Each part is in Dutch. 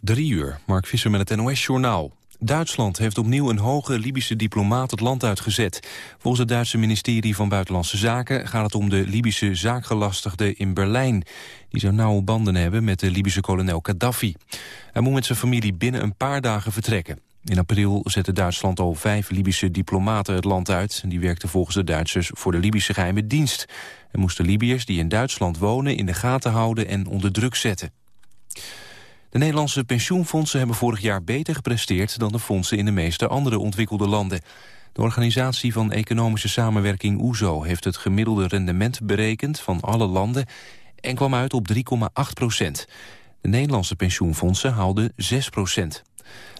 Drie uur, Mark Visser met het NOS-journaal. Duitsland heeft opnieuw een hoge Libische diplomaat het land uitgezet. Volgens het Duitse ministerie van Buitenlandse Zaken gaat het om de Libische zaakgelastigde in Berlijn. Die zou nauwe banden hebben met de Libische kolonel Gaddafi. Hij moet met zijn familie binnen een paar dagen vertrekken. In april zette Duitsland al vijf Libische diplomaten het land uit. Die werkten volgens de Duitsers voor de Libische geheime dienst. En moesten Libiërs die in Duitsland wonen in de gaten houden en onder druk zetten. De Nederlandse pensioenfondsen hebben vorig jaar beter gepresteerd... dan de fondsen in de meeste andere ontwikkelde landen. De Organisatie van Economische Samenwerking OESO... heeft het gemiddelde rendement berekend van alle landen... en kwam uit op 3,8 procent. De Nederlandse pensioenfondsen haalden 6 procent.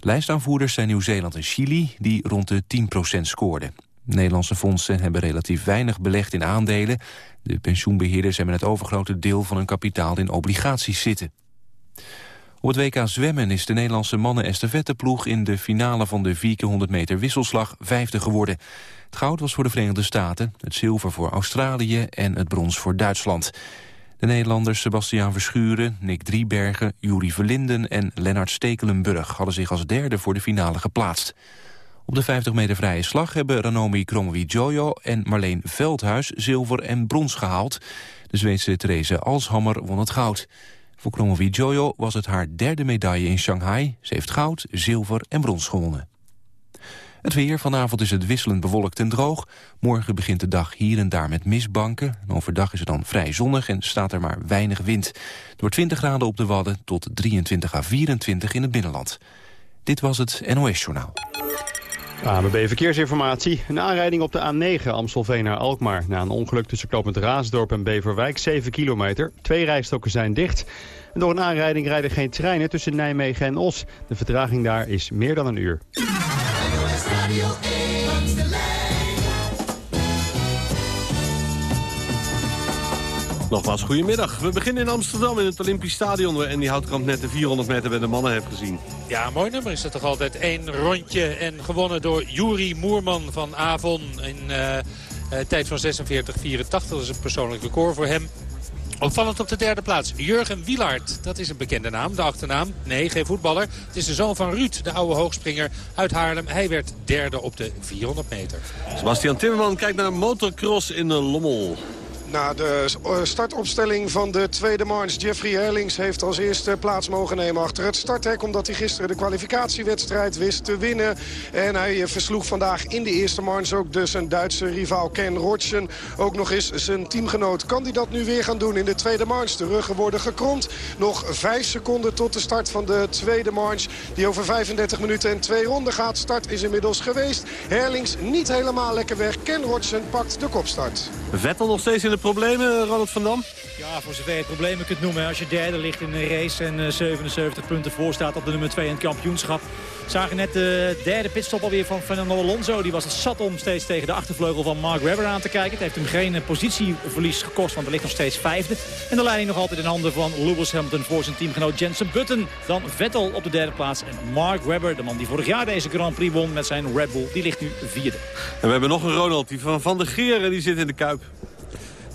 Lijstaanvoerders zijn Nieuw-Zeeland en Chili... die rond de 10 procent scoorden. Nederlandse fondsen hebben relatief weinig belegd in aandelen. De pensioenbeheerders hebben het overgrote deel van hun kapitaal in obligaties zitten. Op het WK zwemmen is de Nederlandse mannen-estafetteploeg... in de finale van de 400 meter wisselslag vijfde geworden. Het goud was voor de Verenigde Staten, het zilver voor Australië... en het brons voor Duitsland. De Nederlanders Sebastiaan Verschuren, Nick Driebergen, Juri Verlinden... en Lennart Stekelenburg hadden zich als derde voor de finale geplaatst. Op de 50 meter vrije slag hebben Ranomi Kromowidjojo en Marleen Veldhuis zilver en brons gehaald. De Zweedse Therese Alshammer won het goud. Voor Kromovi Jojo was het haar derde medaille in Shanghai. Ze heeft goud, zilver en brons gewonnen. Het weer. Vanavond is het wisselend bewolkt en droog. Morgen begint de dag hier en daar met mistbanken. overdag is het dan vrij zonnig en staat er maar weinig wind. Door 20 graden op de Wadden tot 23 à 24 in het binnenland. Dit was het NOS Journaal. ABB Verkeersinformatie. Een aanrijding op de A9 Amstelveen naar Alkmaar. Na een ongeluk tussen knooppunt Raasdorp en Beverwijk, 7 kilometer. Twee rijstokken zijn dicht. Door een aanrijding rijden geen treinen tussen Nijmegen en Os. De vertraging daar is meer dan een uur. Nogmaals, goedemiddag. We beginnen in Amsterdam in het Olympisch Stadion... waar Andy Houtkamp net de 400 meter bij de mannen heeft gezien. Ja, mooi nummer is het toch altijd. Eén rondje en gewonnen door Juri Moerman van Avon... in uh, tijd van 46-84. Dat is een persoonlijk record voor hem. Opvallend op de derde plaats. Jurgen Wielaert. Dat is een bekende naam, de achternaam. Nee, geen voetballer. Het is de zoon van Ruud, de oude hoogspringer uit Haarlem. Hij werd derde op de 400 meter. Sebastian Timmerman kijkt naar motocross in de Lommel. Na de startopstelling van de tweede march. Jeffrey Herlings heeft als eerste plaats mogen nemen achter het starthek. Omdat hij gisteren de kwalificatiewedstrijd wist te winnen. En hij eh, versloeg vandaag in de eerste march ook dus een Duitse rivaal Ken Rotschen. Ook nog eens zijn teamgenoot. Kan hij dat nu weer gaan doen in de tweede march? De ruggen worden gekromd. Nog vijf seconden tot de start van de tweede march. Die over 35 minuten en twee ronden gaat. Start is inmiddels geweest. Herlings niet helemaal lekker weg. Ken Rotschen pakt de kopstart. Vettel nog steeds in de problemen, Ronald van Dam? Ja, voor zover je problemen kunt noemen. Als je derde ligt in een race en 77 eh, punten voor staat op de nummer 2 in het kampioenschap. Zagen net de derde pitstop alweer van Fernando Alonso. Die was het zat om steeds tegen de achtervleugel van Mark Webber aan te kijken. Het heeft hem geen eh, positieverlies gekost, want er ligt nog steeds vijfde. En de leiding nog altijd in handen van Lewis Hamilton voor zijn teamgenoot Jensen Button. Dan Vettel op de derde plaats. En Mark Webber, de man die vorig jaar deze Grand Prix won met zijn Red Bull, die ligt nu vierde. En we hebben nog een Ronald, die van Van der Geer, die zit in de Kuip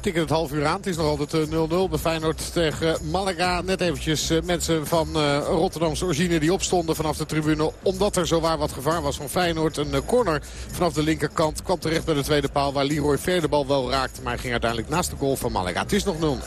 tikken het half uur aan. Het is nog altijd 0-0 eh, bij Feyenoord tegen Malaga. Net eventjes eh, mensen van Rotterdamse origine die opstonden vanaf de tribune. Omdat er zowaar wat gevaar was van Feyenoord. Een corner vanaf de linkerkant kwam terecht bij de tweede paal. Waar Leroy Ver de bal wel raakte. Maar ging uiteindelijk naast de goal van Malaga. Het is nog 0.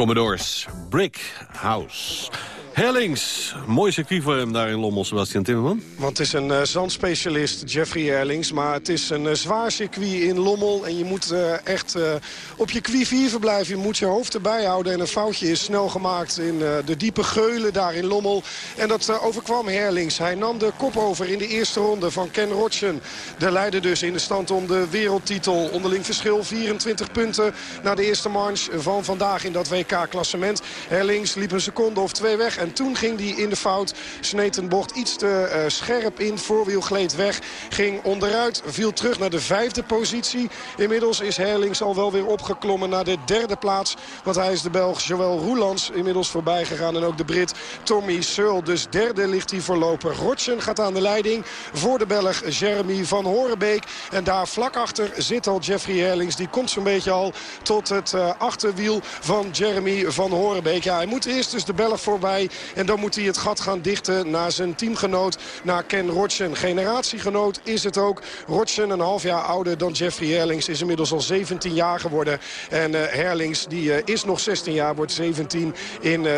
Commodores. Brick House. Hellings. Mooi circuit voor hem daar in Lommel, Sebastian Timmerman. Want het is een eh, zandspecialist, Jeffrey Erlings. Maar het is een eh, zwaar circuit in Lommel. En je moet eh, echt op je 4 verblijven. Je moet je hoofd erbij houden. En een foutje is snel gemaakt in de diepe geulen daar in Lommel. En dat overkwam Herlings. Hij nam de kop over in de eerste ronde van Ken Rotschen. De leider dus in de stand om de wereldtitel. Onderling verschil 24 punten na de eerste march van vandaag in dat WK-klassement. Herlings liep een seconde of twee weg. En toen ging hij in de fout. Sneed een bocht iets te eh, scherp in. Voorwiel gleed weg. Ging onderuit. Viel terug naar de vijfde positie. Inmiddels is Herlings al wel weer opgeklommen naar de derde plaats. Want hij is de Belg Joël Roelands inmiddels voorbij gegaan. En ook de Brit Tommy Searle. Dus derde ligt hij voorlopig. Rotschen gaat aan de leiding voor de Belg Jeremy van Horenbeek. En daar vlak achter zit al Jeffrey Herlings. Die komt zo'n beetje al tot het eh, achterwiel van Jeremy van Horenbeek. Ja, hij moet eerst dus de Belg voorbij. En dan moet hij het gaan dichten naar zijn teamgenoot, naar Ken Rotschen. Generatiegenoot is het ook. Rotschen, een half jaar ouder dan Jeffrey Herlings, is inmiddels al 17 jaar geworden. En uh, Herlings die, uh, is nog 16 jaar, wordt 17 in uh,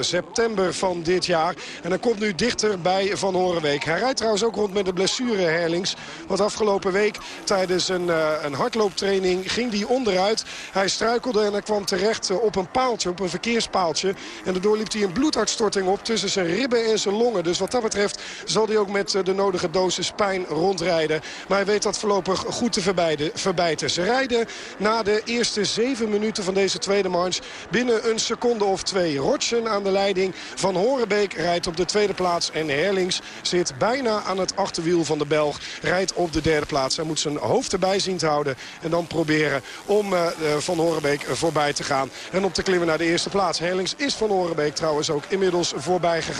september van dit jaar. En dan komt nu dichter bij Van Horenbeek. Hij rijdt trouwens ook rond met de blessure Herlings. Want afgelopen week tijdens een, een hardlooptraining ging hij onderuit. Hij struikelde en kwam terecht op een paaltje, op een verkeerspaaltje. En daardoor liep hij een bloeduitstorting op tussen zijn ribben en zijn longen. Dus wat dat betreft zal hij ook met de nodige dosis pijn rondrijden. Maar hij weet dat voorlopig goed te verbijten. Ze rijden na de eerste zeven minuten van deze tweede march binnen een seconde of twee. Rotschen aan de leiding. Van Horenbeek rijdt op de tweede plaats. En Herlings zit bijna aan het achterwiel van de Belg. Rijdt op de derde plaats. Hij moet zijn hoofd erbij zien te houden. En dan proberen om uh, Van Horenbeek voorbij te gaan. En op te klimmen naar de eerste plaats. Herlings is Van Horenbeek trouwens ook inmiddels voorbij gegaan.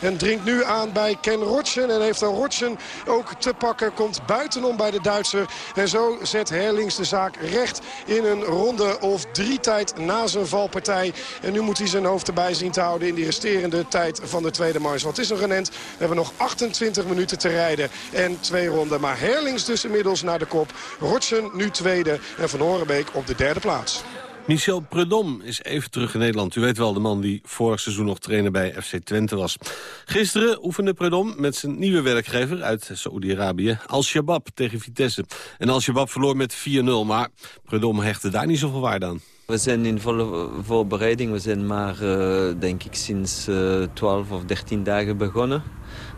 En dringt nu aan bij Ken Rotschen. En heeft dan Rotschen ook te pakken. Komt buitenom bij de Duitser. En zo zet Herlings de zaak recht in een ronde of drie tijd na zijn valpartij. En nu moet hij zijn hoofd erbij zien te houden in die resterende tijd van de tweede mars. Het is nog een end. We hebben nog 28 minuten te rijden en twee ronden. Maar Herlings dus inmiddels naar de kop. Rotschen nu tweede en Van Horenbeek op de derde plaats. Michel Predom is even terug in Nederland. U weet wel, de man die vorig seizoen nog trainer bij FC Twente was. Gisteren oefende Predom met zijn nieuwe werkgever uit Saoedi-Arabië... Al-Shabaab tegen Vitesse. En Al-Shabaab verloor met 4-0, maar Predom hechtte daar niet zoveel waarde aan. We zijn in volle voorbereiding. We zijn maar, uh, denk ik, sinds uh, 12 of 13 dagen begonnen.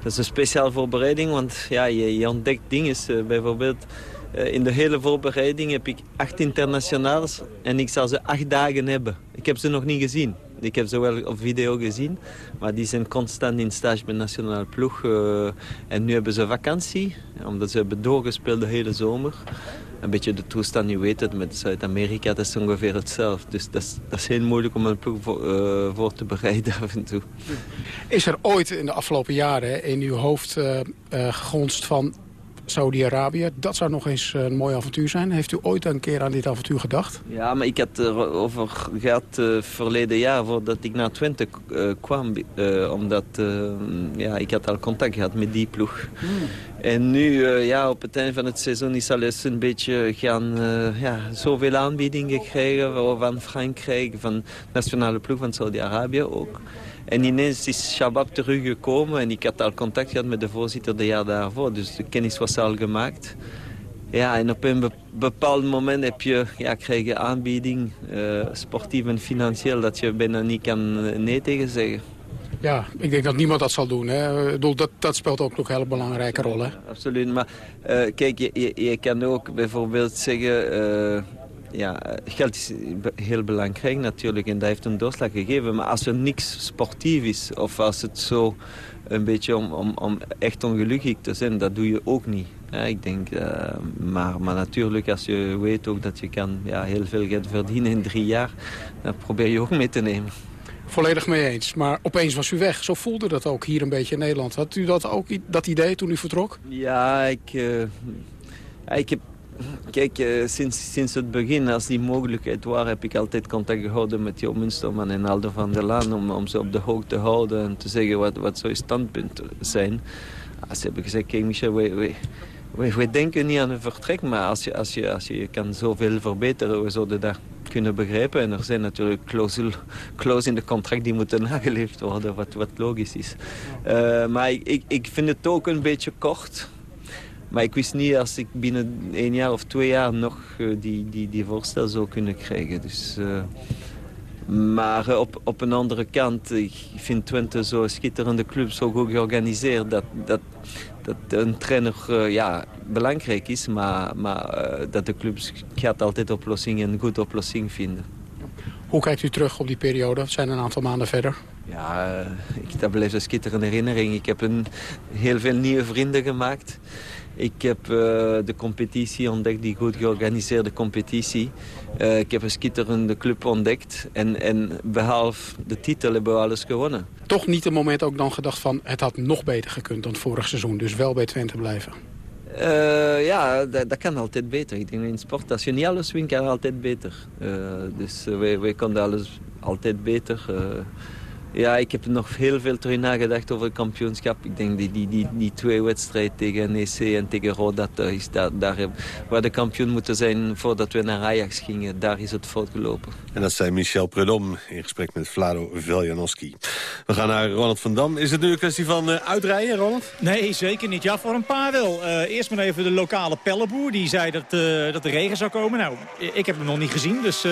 Dat is een speciaal voorbereiding, want ja, je, ontdekt dingen. Uh, bijvoorbeeld, in de hele voorbereiding heb ik acht internationaals en ik zal ze acht dagen hebben. Ik heb ze nog niet gezien. Ik heb ze wel op video gezien, maar die zijn constant in stage bij nationale ploeg. Uh, en nu hebben ze vakantie, omdat ze hebben doorgespeeld de hele zomer. Een beetje de toestand, je weet het, met Zuid-Amerika, dat is ongeveer hetzelfde. Dus dat is, dat is heel moeilijk om een ploeg voor, uh, voor, te bereiden af en toe. Is er ooit in de afgelopen jaren in uw hoofd uh, gegonst van Saudi-Arabië. Dat zou nog eens een mooi avontuur zijn. Heeft u ooit een keer aan dit avontuur gedacht? Ja, maar ik had erover gehad uh, verleden jaar voordat ik naar Twente uh, kwam. Uh, omdat ja, ik had al contact gehad met die ploeg. Hmm. En nu, ja, op het einde van het seizoen is alles een beetje gaan... ja, zoveel aanbiedingen krijgen van Frankrijk, van de nationale ploeg van Saudi-Arabië ook. En ineens is Shabab teruggekomen en ik had al contact gehad met de voorzitter de jaar daarvoor. Dus de kennis was al gemaakt. Ja, en op een bepaald moment heb je, ja, krijg je aanbieding, uh, sportief en financieel, dat je bijna niet kan eh, nee tegen zeggen. Ja, ik denk dat niemand dat zal doen. Hè. Dat, dat speelt ook nog een hele belangrijke rol. Hè? Absoluut, maar uh, kijk, je, je, je, kan ook bijvoorbeeld zeggen... Uh, ja, geld is heel belangrijk natuurlijk en dat heeft een doorslag gegeven. Maar als er niks sportief is of als het zo een beetje om, om, om echt ongelukkig te zijn, dat doe je ook niet. Ja, ik denk, uh, maar, maar natuurlijk als je weet ook dat je kan ja, heel veel geld verdienen in drie jaar, dan probeer je ook mee te nemen. Volledig mee eens. Maar opeens was u weg. Zo voelde dat ook hier een beetje in Nederland. Had u dat ook dat idee toen u vertrok? Ja, ik, uh, ik heb Kijk, uh, sinds, sinds het begin, als die mogelijkheid was, heb ik altijd contact gehouden met Jo Munsterman en Aldo van der Laan om, om ze op de hoogte te houden en te zeggen wat, wat zo'n standpunt zijn. Ze hebben gezegd, kijk Michel, wij, wij, denken niet aan een vertrek, maar als je, als je, als je kan zoveel verbeteren, we zouden dat kunnen begrijpen. En er zijn natuurlijk clauses in de contract die moeten nageleefd worden, wat, wat logisch is. Uh, maar ik, ik, ik vind het ook een beetje kort maar ik wist niet als ik binnen één jaar of twee jaar nog uh, die, die, die voorstel zou kunnen krijgen. Dus, uh, maar uh, op, op een andere kant, ik vind Twente zo'n schitterende club, zo goed georganiseerd... dat, dat, dat een trainer ja, belangrijk is, maar, maar dat de club gaat altijd oplossingen, een goede oplossing vinden. Hoe kijkt u terug op die periode? Het zijn een aantal maanden verder. Ja, ik, dat blijft een schitterende herinnering. Ik heb een, heel veel nieuwe vrienden gemaakt. Ik heb uh, de competitie ontdekt, die goed georganiseerde competitie. Uh, ik heb een schitterende club ontdekt. En, en behalve de titel hebben we alles gewonnen. Toch niet een moment ook dan gedacht van... het had nog beter gekund dan het vorig seizoen. Dus wel bij Twente blijven. Uh, ja, dat, dat, kan altijd beter. Ik denk in sport, als je niet alles wint, kan altijd beter. dus wij, wij konden alles altijd beter. Ja, ik heb nog heel veel terug nagedacht over het kampioenschap. Ik denk die, die, die, die twee wedstrijden tegen NEC en tegen Roda is daar, daar waar de kampioen moeten zijn voordat we naar Ajax gingen. Daar is het fout gelopen. En dat zei Michel Predom in gesprek met Vlado Veljanowski. We gaan naar Ronald van Dam. Is het nu een kwestie van uh, uitrijden, Ronald? Nee, zeker niet. Ja, voor een paar wel. Uh, eerst maar even de lokale pellenboer. Die zei dat, uh, dat de regen zou komen. Nou, ik heb hem nog niet gezien, dus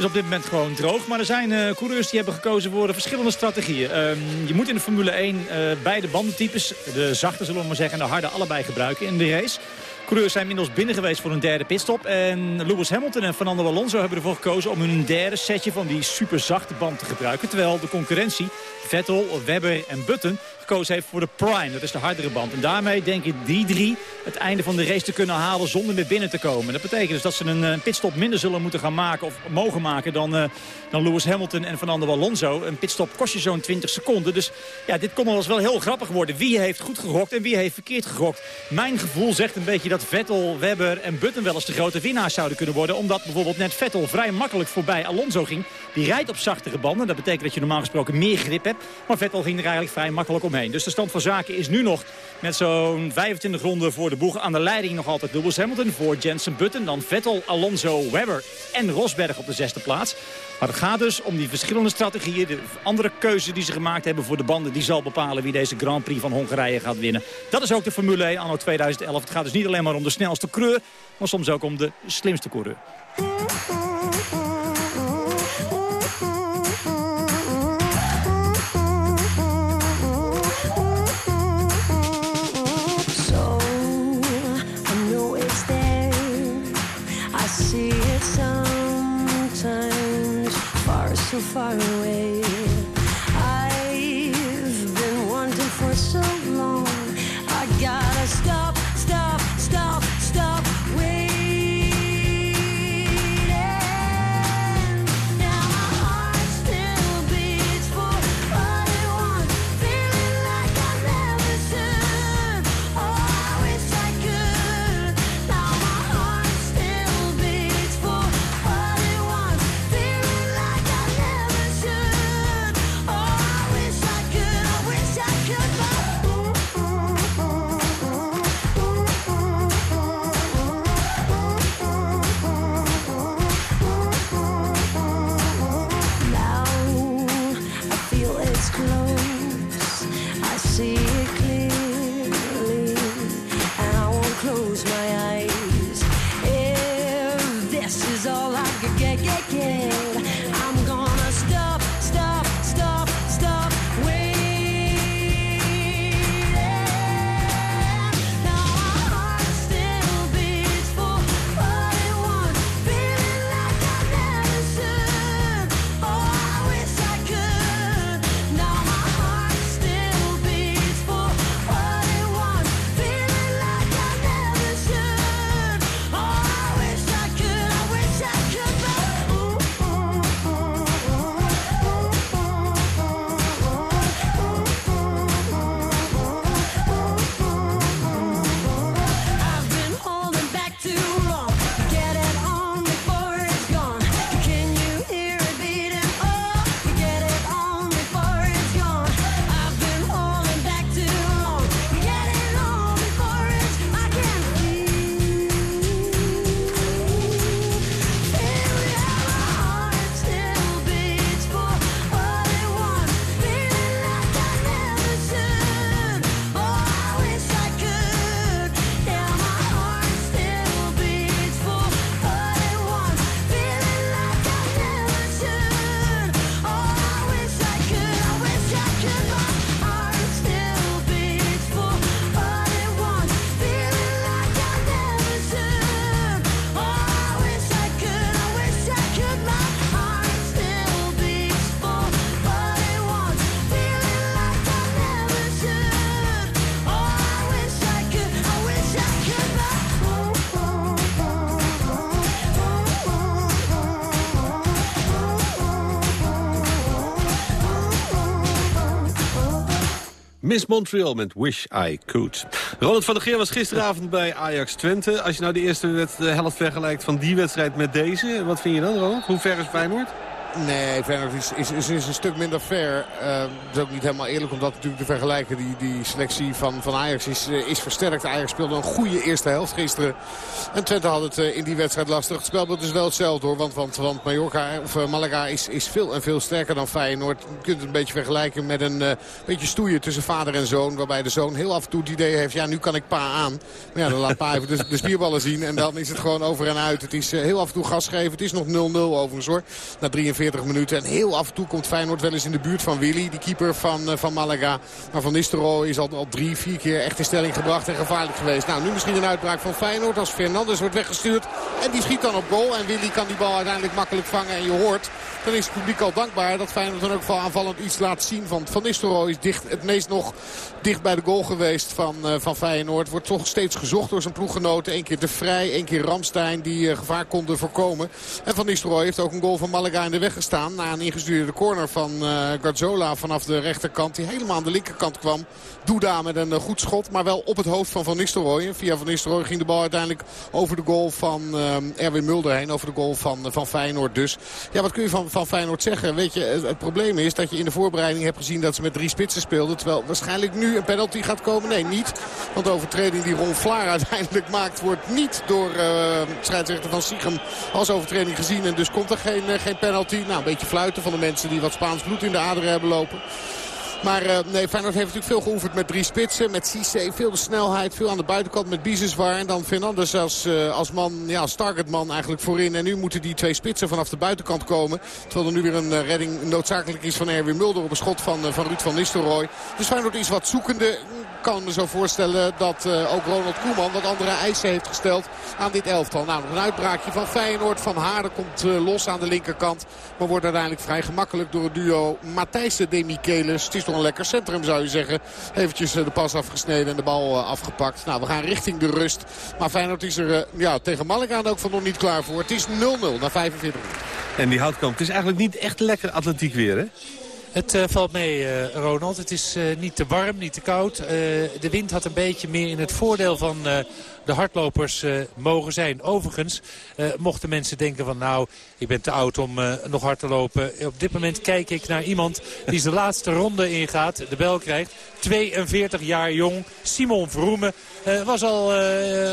is op dit moment gewoon droog. Maar er zijn uh, coureurs die hebben gekozen voor verschillende strategieën. Uh, je moet in de Formule 1 uh, eh, beide bandentypes, de zachte zullen we maar zeggen... en de harde allebei gebruiken in de race. Coureurs zijn inmiddels binnen geweest voor een derde pitstop. En Lewis Hamilton en Fernando Alonso hebben ervoor gekozen... om hun derde setje van die super zachte band te gebruiken. Terwijl de concurrentie, Vettel, Webber en Button gekozen heeft voor de Prime. Dat is de hardere band. En daarmee denken die drie het einde van de race te kunnen halen zonder meer binnen te komen. Dat betekent dus dat ze een, een pitstop minder zullen moeten gaan maken of mogen maken dan, uh, dan Lewis Hamilton en Fernando Alonso. Een pitstop kost je zo'n 20 seconden. Dus ja, dit kon wel wel heel grappig worden. Wie heeft goed gegokt en wie heeft verkeerd gegokt? Mijn gevoel zegt een beetje dat Vettel, Webber en Button wel eens de grote winnaars zouden kunnen worden. Omdat bijvoorbeeld net Vettel vrij makkelijk voorbij Alonso ging. Die rijdt op zachtere banden. Dat betekent dat je normaal gesproken meer grip hebt. Maar Vettel ging er eigenlijk vrij makkelijk omheen. Dus de stand van zaken is nu nog met zo'n 25 ronden voor de boeg. Aan de leiding nog altijd Lewis Hamilton voor Jensen Button. Dan Vettel, Alonso, Webber en Rosberg op de zesde plaats. Maar het gaat dus om die verschillende strategieën. De andere keuze die ze gemaakt hebben voor de banden... die zal bepalen wie deze Grand Prix van Hongarije gaat winnen. Dat is ook de Formule 1 anno 2011. Het gaat dus niet alleen maar om de snelste coureur... maar soms ook om de slimste coureur. Miss Montreal met Wish I Could. Ronald van der Geer was gisteravond bij Ajax Twente. Als je nou de eerste helft vergelijkt van die wedstrijd met deze... wat vind je dan, Ronald? Hoe ver is Feyenoord? Nee, Feyenoord is, is, is, een stuk minder ver. Eh, Het is ook niet helemaal eerlijk om dat natuurlijk te vergelijken. Die, die selectie van, van Ajax is, eh, is versterkt. Ajax speelde een goede eerste helft gisteren. En Twente had het eh, in die wedstrijd lastig. Het spelbeeld is wel hetzelfde hoor. Want, want, want Mallorca, of eh, Malaga is, is veel en veel sterker dan Feyenoord. Je kunt het een beetje vergelijken met een beetje stoeien tussen vader en zoon. Waarbij de zoon heel af en toe het idee heeft, ja nu kan ik pa aan. Maar ja, dan laat pa even de, de spierballen zien. En dan is het gewoon over en uit. Het is heel af en toe gas geven. Het is nog 0-0 overigens hoor. Na 43 minuten. En heel af en toe komt Feyenoord wel eens in de buurt van Willy. Die keeper van, eh, van Malaga. Maar Van Nistelrooy is al, al drie, vier keer echt in stelling gebracht. En gevaarlijk geweest. Nou, nu misschien een uitbraak van Feyenoord. Als Fernandes wordt weggestuurd. En die schiet dan op goal. En Willy kan die bal uiteindelijk makkelijk vangen. En je hoort, dan is het publiek al dankbaar. Dat Feyenoord dan ook wel aanvallend iets laat zien. Want Van Nistelrooy is dicht, het meest nog dicht bij de goal geweest van, eh, van Feyenoord. Wordt toch steeds gezocht door zijn ploeggenoten. Eén keer De Vrij, één keer Ramstein die eh, gevaar konden voorkomen. En Van Nistelrooy heeft ook een goal van Malaga in de weg gestaan. Na een ingestuurde corner van uh, Garzola vanaf de rechterkant. Die helemaal aan de linkerkant kwam. Douda met een uh, goed schot. Maar wel op het hoofd van Van Nistelrooy. En via Van Nistelrooy ging de bal uiteindelijk over de goal van, uh, eh, Erwin Mulder heen. Over de goal van, van Feyenoord dus. Ja, wat kun je van, van Feyenoord zeggen? Weet je, het, probleem is dat je in de voorbereiding hebt gezien dat ze met drie spitsen speelden. Terwijl waarschijnlijk nu een penalty gaat komen. Nee, niet. Want de overtreding die Ron Vlaar uiteindelijk maakt wordt niet door eh scheidsrechter van Siegem als overtreding gezien. En dus komt er geen, eh, geen penalty. Nou, een beetje fluiten van de mensen die wat Spaans bloed in de aderen hebben lopen. Maar eh, nee, Feyenoord heeft natuurlijk veel geoefend met drie spitsen. Met Cissé, veel de snelheid, veel aan de buitenkant met Biseswar. En dan Fernandes als, eh, als man, ja, als targetman eigenlijk voorin. En nu moeten die twee spitsen vanaf de buitenkant komen. Terwijl er nu weer een eh, redding noodzakelijk is van Erwin Mulder op een schot van, van Ruud van Nistelrooy. Dus Feyenoord is wat zoekende. Kan me zo voorstellen dat eh, ook Ronald Koeman wat andere eisen heeft gesteld aan dit elftal. Nou, een uitbraakje van Feyenoord. Van Haarden komt eh, los aan de linkerkant. Maar wordt uiteindelijk vrij gemakkelijk door het duo Matthijssen de. Het is toch een lekker centrum zou je zeggen. Eventjes eh, de pas afgesneden en de bal afgepakt. Nou, we gaan richting de rust. Maar Feyenoord is er ja, tegen Malaga ook van nog niet klaar voor. Het is 0-0 na 45 minuten. En die houtkamp, het is eigenlijk niet echt lekker atletiek weer, hè? Het eh, valt mee, eh, Ronald. Het is eh, niet te warm, niet te koud. De wind had een beetje meer in het voordeel van de hardlopers eh, mogen zijn. Overigens eh, mochten mensen denken van nou, ik ben te oud om eh, nog hard te lopen. Op dit moment kijk ik naar iemand die zijn laatste ronde ingaat, de bel krijgt. 42 jaar jong, Simon Vroemen. was al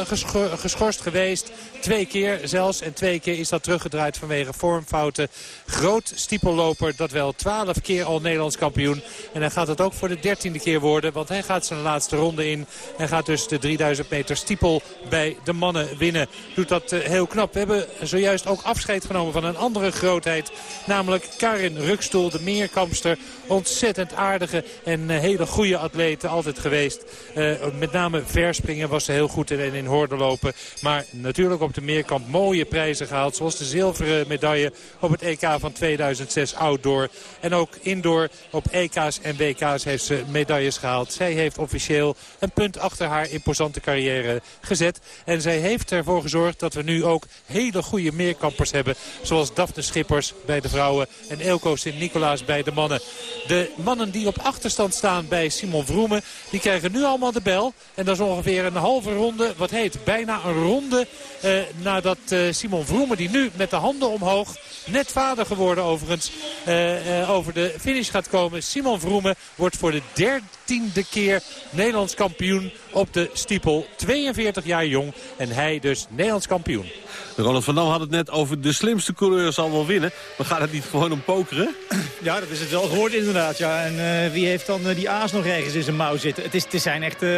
gescho- geschorst geweest. Twee keer zelfs. En twee keer is dat teruggedraaid vanwege vormfouten. Groot stiepelloper. Dat wel 12 keer al Nederlands kampioen. En hij gaat het ook voor de dertiende keer worden. Want hij gaat zijn laatste ronde in. En gaat dus de 3000 meter stiepel bij de mannen winnen. Doet dat eh, heel knap. We hebben zojuist ook afscheid genomen van een andere grootheid. Namelijk Karin Rukstoel, de meerkampster. Ontzettend aardige en eh, hele goede atlete altijd geweest. Eh, met name verspringen was ze heel goed en in horde lopen. Maar natuurlijk op de meerkamp mooie prijzen gehaald. Zoals de zilveren medaille op het EK van 2006 outdoor. En ook indoor op EK's en WK's heeft ze medailles gehaald. Zij heeft officieel een punt achter haar imposante carrière gezet. En zij heeft ervoor gezorgd dat we nu ook hele goede meerkampers hebben. Zoals Daphne Schippers bij de vrouwen en Elko Sint-Nicolaas bij de mannen. De mannen die op achterstand staan bij Simon Vroemen, die krijgen nu allemaal de bel. En dat is ongeveer een halve ronde, wat heet bijna een ronde eh, nadat eh, Simon Vroemen, die nu met de handen omhoog, net vader geworden overigens, eh, eh, over de finish gaat komen. Simon Vroemen wordt voor de dertiende keer Nederlands kampioen op de stiepel. 42 jaar jong en hij dus Nederlands kampioen. Ronald van Dam had het net over de slimste coureur zal wel winnen. Maar gaat het niet gewoon om pokeren? Ja, dat is het wel gehoord inderdaad. Ja. En eh, wie heeft dan eh, die aas nog ergens in zijn mouw zitten? Het, is, het zijn echt eh,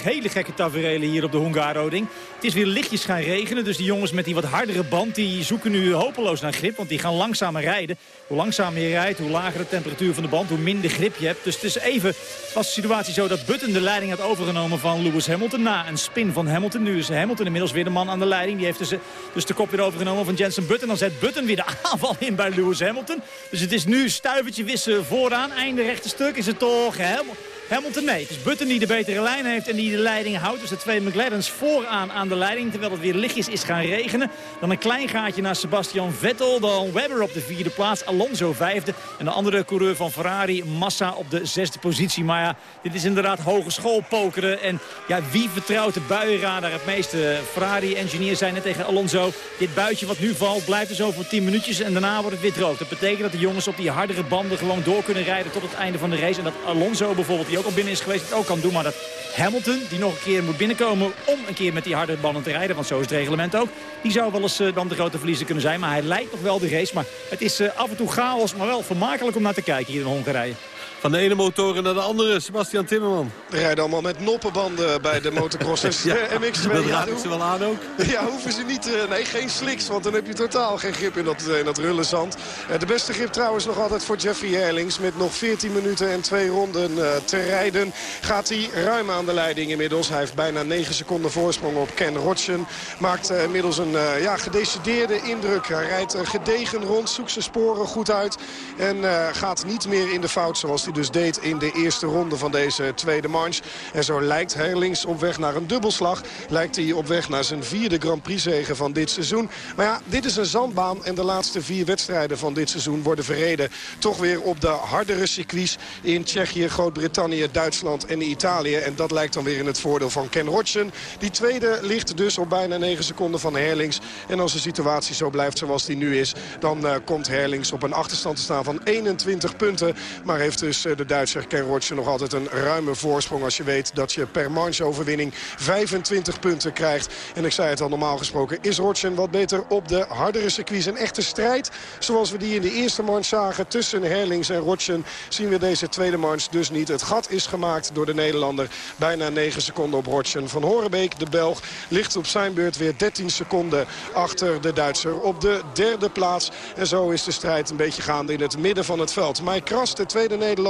hele gekke tafereelen hier op de Hungaroding. Het is weer lichtjes gaan regenen. Dus die jongens met die wat hardere band die zoeken nu hopeloos naar grip. Want die gaan langzamer rijden. Hoe langzamer je rijdt, hoe lager de temperatuur van de band, hoe minder grip je hebt. Dus het is even was de situatie zo dat Button de leiding had overgenomen van Lewis Hamilton. Na een spin van Hamilton. Nu is Hamilton inmiddels weer de man aan de leiding. Die heeft dus, dus de kop weer overgenomen van Jensen Button. Dan zet Button weer de aanval in bij Lewis Hamilton. Dus het is nu stuivertje wissen vooraan. Einde rechte stuk is het toch Hamilton. Hamilton. Het is Button die de betere lijn heeft en die de leiding houdt. Dus de twee McLaren's vooraan aan de leiding. Terwijl het weer lichtjes is gaan regenen. Dan een klein gaatje naar Sebastian Vettel. Dan Webber op de vierde plaats. Alonso vijfde. En de andere coureur van Ferrari, Massa op de zesde positie. Maar ja, dit is inderdaad hogeschool pokeren. En ja, wie vertrouwt de buienradar het meeste? Ferrari-engineer zei net tegen Alonso. Dit buitje wat nu valt blijft er zo voor 10 minuutjes. En daarna wordt het weer droog. Dat betekent dat de jongens op die hardere banden gewoon door kunnen rijden tot het einde van de race. En dat Alonso bijvoorbeeld, ook al binnen is geweest, het ook kan doen. Maar dat Hamilton, die nog een keer moet binnenkomen om een keer met die harde banden te rijden. Want zo is het reglement ook. Die zou wel eens eh, dan de grote verliezer kunnen zijn. Maar hij leidt nog wel de race. Maar het is eh, af en toe chaos, maar wel vermakelijk om naar te kijken hier in Hongarije. Van de ene motoren naar de andere, Sebastian Timmerman. Rijden allemaal met noppenbanden bij de motocrossers. Ja, Eh, MX2, dat raad ik ze wel aan ook. Ja, hoeven ze niet... eh, nee, geen sliks, want dan heb je totaal geen grip in dat, eh, in dat rullenzand. De beste grip trouwens nog altijd voor Jeffrey Herlings. Met nog 14 minuten en twee ronden te rijden gaat hij ruim aan de leiding inmiddels. Hij heeft bijna 9 seconden voorsprong op Ken Rotschen. Maakt inmiddels een ja, gedecideerde indruk. Hij rijdt gedegen rond, zoekt zijn sporen goed uit. En gaat niet meer in de fout zoals dus deed in de eerste ronde van deze tweede manche. En zo lijkt Herlings op weg naar een dubbelslag. Lijkt hij op weg naar zijn vierde Grand Prix zege van dit seizoen. Maar ja, dit is een zandbaan en de laatste vier wedstrijden van dit seizoen worden verreden. Toch weer op de hardere circuits in Tsjechië, Groot-Brittannië, Duitsland en Italië. En dat lijkt dan weer in het voordeel van Ken Rotschen. Die tweede ligt dus op bijna 9 seconden van Herlings. En als de situatie zo blijft zoals die nu is... dan eh, komt Herlings op een achterstand te staan van 21 punten. Maar heeft dus eh, de Duitser Ken Rotschen nog altijd een ruime voorsprong... als je weet dat je per manche-overwinning 25 punten krijgt. En ik zei het al, normaal gesproken is Rotschen wat beter op de hardere circuits. Een echte strijd, zoals we die in de eerste manche zagen... tussen Herlings en Rotschen, zien we deze tweede manche dus niet. Het gat is gemaakt door de Nederlander. Bijna 9 seconden op Rotschen. Van Horenbeek, de Belg, ligt op zijn beurt weer 13 seconden achter de Duitser op de derde plaats. En zo is de strijd een beetje gaande in het midden van het veld. Mike Kras, de tweede Nederlander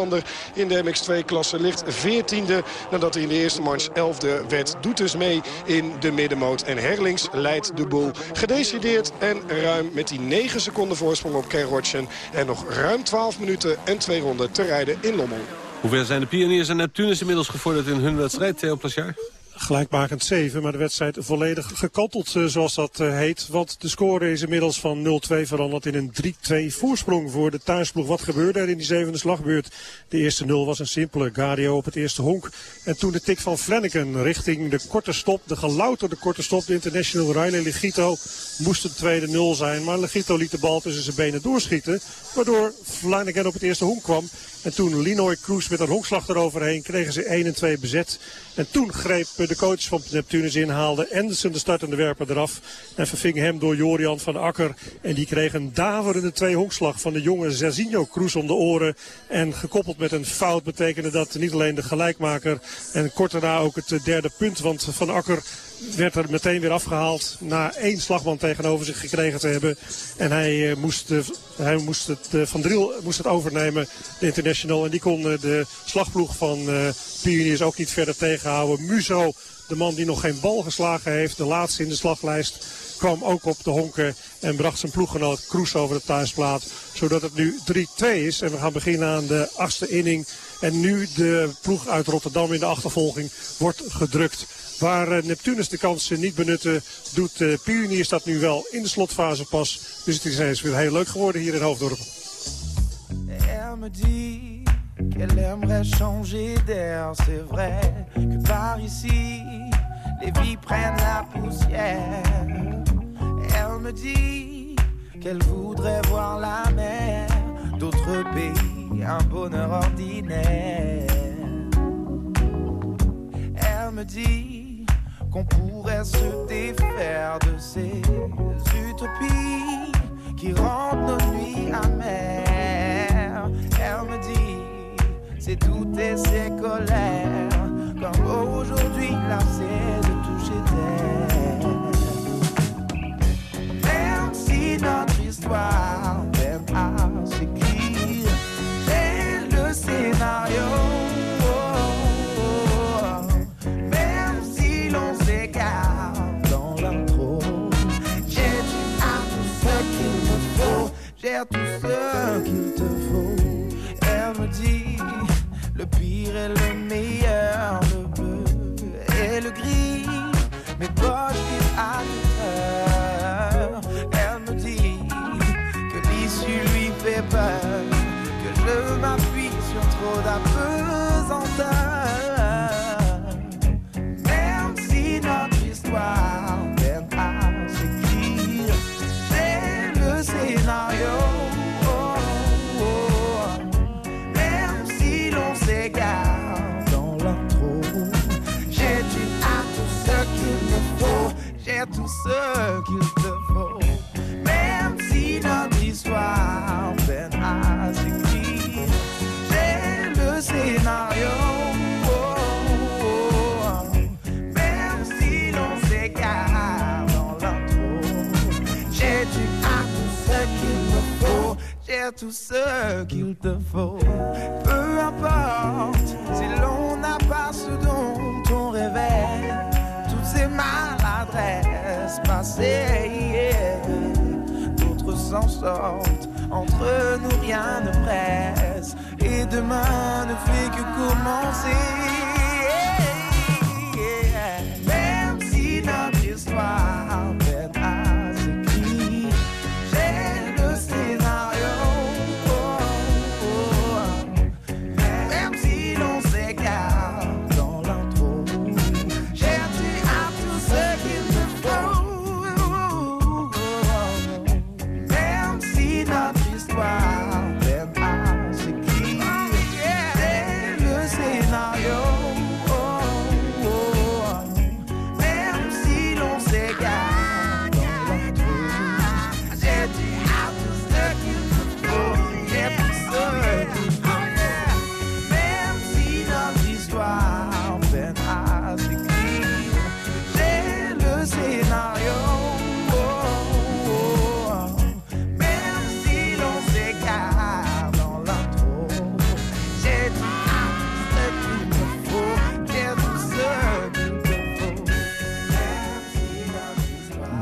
in de MX2-klasse, ligt 14e nadat hij in de eerste manche 11e werd. Doet dus mee in de middenmoot. En Herlings leidt de boel gedecideerd en ruim met die 9 seconden voorsprong op Ken Rotschen. En nog ruim 12 minuten en twee ronden te rijden in Lommel. Hoe ver zijn de Pioniers en Neptunus inmiddels gevorderd in hun wedstrijd, Theo Plachard? Gelijkmakend 7, maar de wedstrijd volledig gekanteld eh, zoals dat eh, heet. Want de score is inmiddels van 0-2 veranderd in een 3-2 voorsprong voor de thuisploeg. Wat gebeurde er in die zevende slagbeurt? De eerste 0 was een simpele. Gario op het eerste honk. En toen de tik van Flanagan richting de korte stop. De gelouterde korte stop. De International Riley Legito moest een tweede 0 zijn. Maar Legito liet de bal tussen zijn benen doorschieten. Waardoor Flanagan op het eerste honk kwam. En toen Linoy Cruz met een honkslag eroverheen kregen ze 1 en 2 bezet. En toen greep de coach van Neptunus in, haalde Anderson de startende werper eraf. En verving hem door Jorian van Akker. En die kreeg een daverende twee honkslag van de jonge Zerzinho Cruz om de oren. En gekoppeld met een fout betekende dat niet alleen de gelijkmaker en kort daarna ook het derde punt. Want Van Akker werd er meteen weer afgehaald na één slagman tegenover zich gekregen te hebben. En hij, eh, moest, eh, hij moest het, eh, Van Driel moest het overnemen, de international. En die kon de slagploeg van Pioniers ook niet verder tegenhouden. Muzo, de man die nog geen bal geslagen heeft, de laatste in de slaglijst kwam ook op de honken en bracht zijn ploeggenoot Kroes over de thuisplaat. Zodat het nu 3-2 is en we gaan beginnen aan de achtste inning. En nu de ploeg uit Rotterdam in de achtervolging wordt gedrukt. Waar eh, Neptunus de kansen niet benutten, doet eh, Pioniers dat nu wel in de slotfase pas. Dus het is weer heel leuk geworden hier in Hoofddorp. Qu'elle aimerait changer d'air, c'est vrai que par ici, les vies prennent la poussière. Elle me dit qu'elle voudrait voir la mer, d'autres pays, un bonheur ordinaire. Elle me dit qu'on pourrait se défaire de ces utopies qui rendent nos nuits amères. Elle me dit, c'est toutes ces colères, comme aujourd'hui lassée de toucher terre. Même si notre histoire Même si l'on s'égare dans l'intro, j'ai à tout ce qu'il me faut, j'ai tout ce qu'il te faut. Elle me dit le pire et le meilleur, le bleu et le gris, mes poches vivent à for that food. Tout ce qu'il te faut. Peu importe si l'on n'a pas ce dont on rêvait, toutes ces maladresses passées hier, d'autres s'en sortent. Entre nous rien ne presse et demain ne fait que commencer.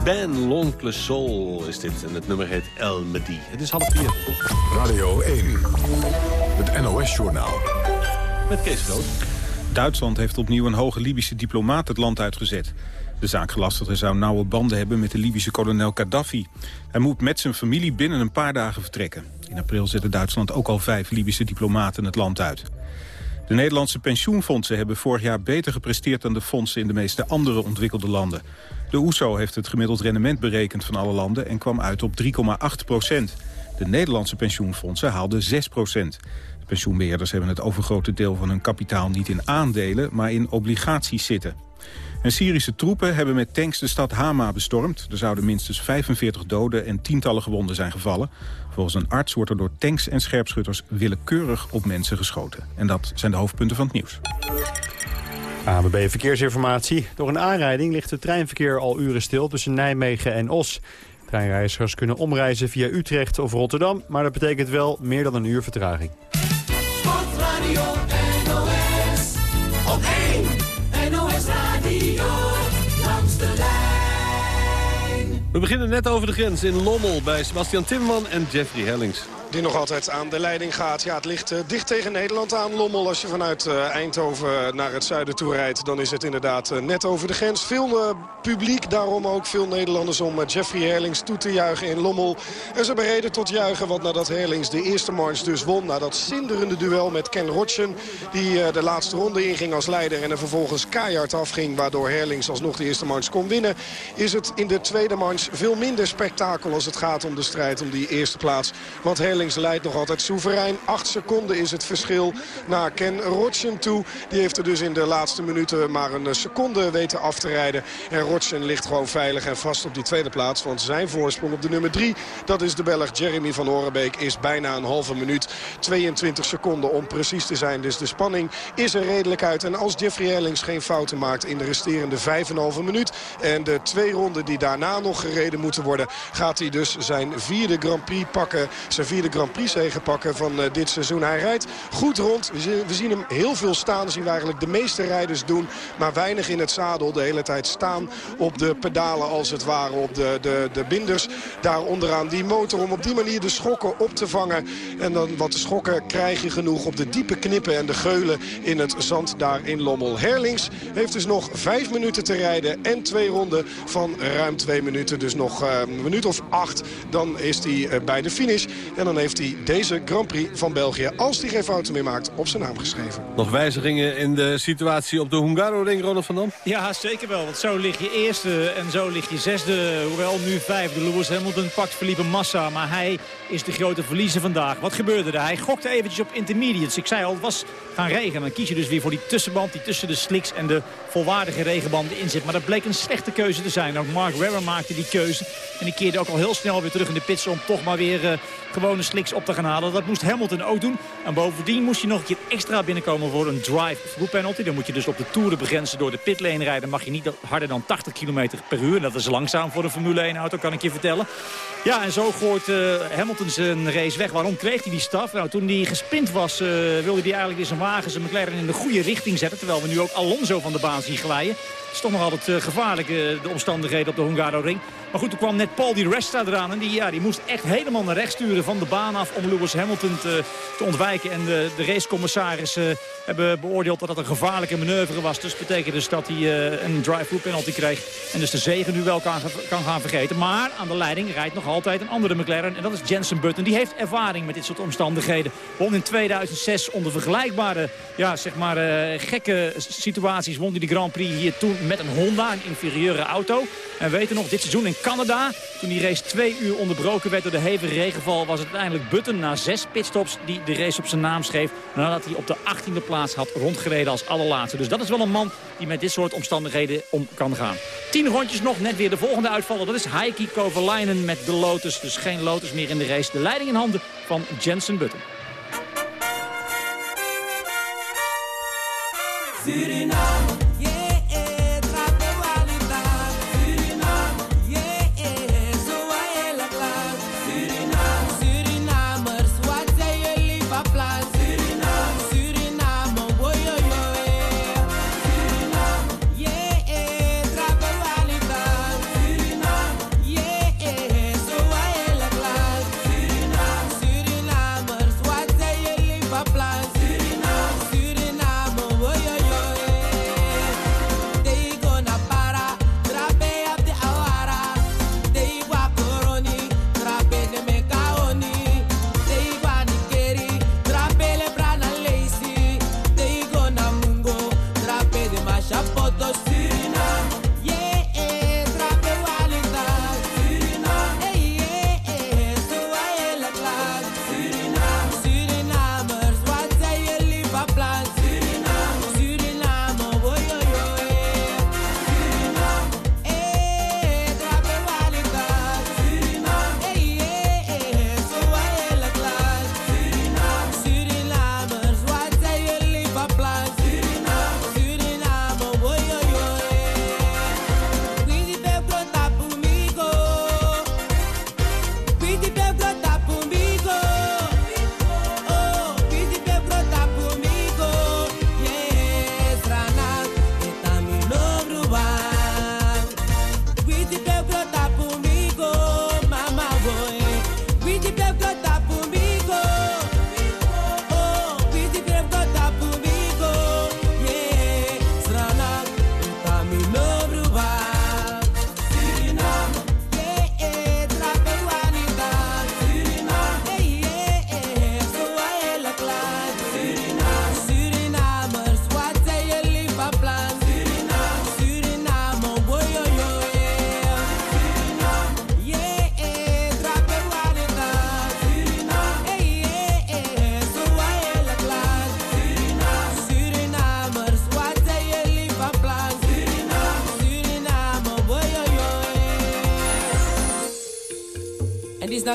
Ben L'Oncle Soul is dit. En het nummer heet El Medi. Het is half vier. Radio 1, het NOS-journaal. Met Kees Groot. Duitsland heeft opnieuw een hoge Libische diplomaat het land uitgezet. De zaakgelastigde zou nauwe banden hebben met de Libische kolonel Gaddafi. Hij moet met zijn familie binnen een paar dagen vertrekken. In april zette Duitsland ook al vijf Libische diplomaten het land uit. De Nederlandse pensioenfondsen hebben vorig jaar beter gepresteerd dan de fondsen in de meeste andere ontwikkelde landen. De OESO heeft het gemiddeld rendement berekend van alle landen en kwam uit op 3,8 procent. De Nederlandse pensioenfondsen haalden 6 procent. De pensioenbeheerders hebben het overgrote deel van hun kapitaal niet in aandelen, maar in obligaties zitten. En Syrische troepen hebben met tanks de stad Hama bestormd. Er zouden minstens 45 doden en tientallen gewonden zijn gevallen. Volgens een arts wordt er door tanks en scherpschutters willekeurig op mensen geschoten. En dat zijn de hoofdpunten van het nieuws. ABB Verkeersinformatie. Door een aanrijding ligt het treinverkeer al uren stil tussen Nijmegen en Os. Treinreizigers kunnen omreizen via Utrecht of Rotterdam... maar dat betekent wel meer dan een uur vertraging. We beginnen net over de grens in Lommel bij Sebastian Timmerman en Jeffrey Hellings. Die nog altijd aan de leiding gaat. Ja, het ligt eh, dicht tegen Nederland aan. Lommel, als je vanuit eh, Eindhoven naar het zuiden toe rijdt... dan is het inderdaad eh, net over de grens. Veel publiek, daarom ook veel Nederlanders om Jeffrey Herlings toe te juichen in Lommel. En ze hebben reden tot juichen, want nadat Herlings de eerste march dus won... na dat zinderende duel met Ken Rotschen... die de laatste ronde inging als leider en er vervolgens keihard afging... waardoor Herlings alsnog de eerste march kon winnen... is het in de tweede march veel minder spektakel als het gaat om de strijd om die eerste plaats. Want Herlings leidt nog altijd soeverein. Acht seconden is het verschil naar Ken Rotschen toe. Die heeft er dus in de laatste minuten maar een seconde weten af te rijden. En Rotschen ligt gewoon veilig en vast op die tweede plaats. Want zijn voorsprong op de nummer drie, dat is de Belg Jeremy van Orenbeek, is bijna een halve minuut. 22 seconden om precies te zijn. Dus de spanning is er redelijk uit. En als Jeffrey Herlings geen fouten maakt in de resterende 5,5 minuut... en de twee ronden die daarna nog gereden moeten worden... gaat hij dus zijn vierde Grand Prix pakken. Zijn vierde Grand Prix zege pakken van eh, dit seizoen. Hij rijdt goed rond. We zien, hem heel veel staan. Zien we eigenlijk de meeste rijders doen. Maar weinig in het zadel. De hele tijd staan op de pedalen als het ware. Op de, de, de binders daar onderaan die motor. Om op die manier de schokken op te vangen. En dan wat de schokken krijg je genoeg op de diepe knippen en de geulen in het zand daar in Lommel. Herlings heeft dus nog vijf minuten te rijden. En twee ronden van ruim twee minuten. Dus nog eh, een minuut of acht. Dan is hij eh, bij de finish. En dan heeft hij deze Grand Prix van België, als hij geen fouten meer maakt, op zijn naam geschreven. Nog wijzigingen in de situatie op de Hungaroring, Ronald van Dam? Ja, zeker wel. Want zo lig je eerste en zo lig je zesde. Hoewel nu vijfde. Lewis Hamilton pakt Felipe Massa. Maar hij is de grote verliezer vandaag. Wat gebeurde er? Hij gokte eventjes op intermediates. Ik zei al, het was gaan regenen. Dan kies je dus weer voor die tussenband die tussen de slicks en de volwaardige regenbanden in zit. Maar dat bleek een slechte keuze te zijn. Ook Mark Webber maakte die keuze. En die keerde ook al heel snel weer terug in de pits om toch maar weer uh, gewone slicks op te gaan halen. Dat moest Hamilton ook doen. En bovendien moest je nog een keer extra binnenkomen voor een drive-through penalty. Dan moet je dus op de toeren begrenzen door de pitlane rijden. mag je niet harder dan 80 km per uur. Dat is langzaam voor een Formule 1 auto, kan ik je vertellen. Ja, en zo gooit uh, Hamilton zijn race weg. Waarom kreeg hij die staf? Nou, toen hij gesprint was, uh, wilde hij eigenlijk weer zijn wagen, zijn McLaren in de goede richting zetten. Terwijl we nu ook Alonso van de baan zien glijden. Het is toch nog altijd uh, gevaarlijk, de omstandigheden op de Hungaroring. Maar goed, toen kwam net Paul di Resta eraan. En die, ja, die moest echt helemaal naar rechts sturen van de baan af om Lewis Hamilton te, te ontwijken. En de, de racecommissarissen hebben beoordeeld dat dat een gevaarlijke manoeuvre was. Dus betekent dus dat hij uh, een drive-through penalty kreeg. En dus de zegen nu wel kan, kan gaan vergeten. Maar aan de leiding rijdt nog altijd een andere McLaren. En dat is Jensen Button. Die heeft ervaring met dit soort omstandigheden. Won in 2006 onder vergelijkbare, ja, zeg maar, uh, gekke situaties. Won hij de Grand Prix hier toen met een Honda, een inferieure auto. En weten nog, dit seizoen in Canada, toen die race twee uur onderbroken werd door de hevige regenval... was het uiteindelijk Button na zes pitstops die de race op zijn naam schreef... nadat hij op de 18e plaats had rondgereden als allerlaatste. Dus dat is wel een man die met dit soort omstandigheden om kan gaan. Tien rondjes nog, net weer de volgende uitvaller. Dat is Heikki Kovalainen met de Lotus. Dus geen Lotus meer in de race. De leiding in handen van Jensen Button. Suriname.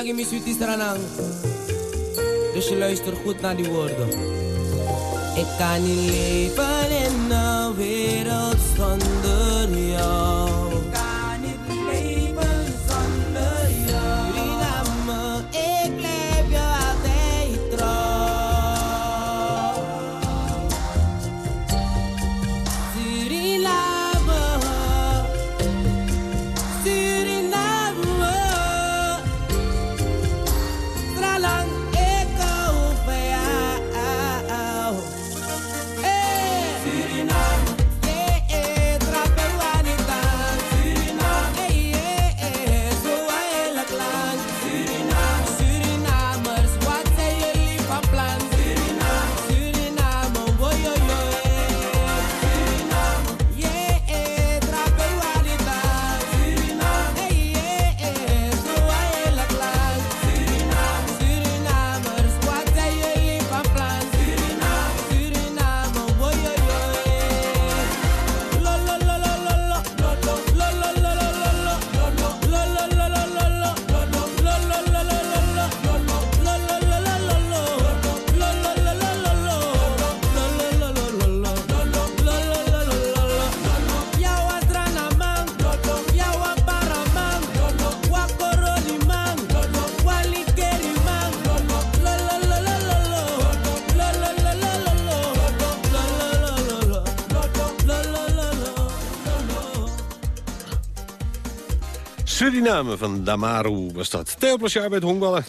En die is nagi mi sweetie stranang. Dus je luistert goed naar die woorden. Ik kan niet leven in een Suriname van Damaru was dat. Theo Plasjaar bij het honkballen.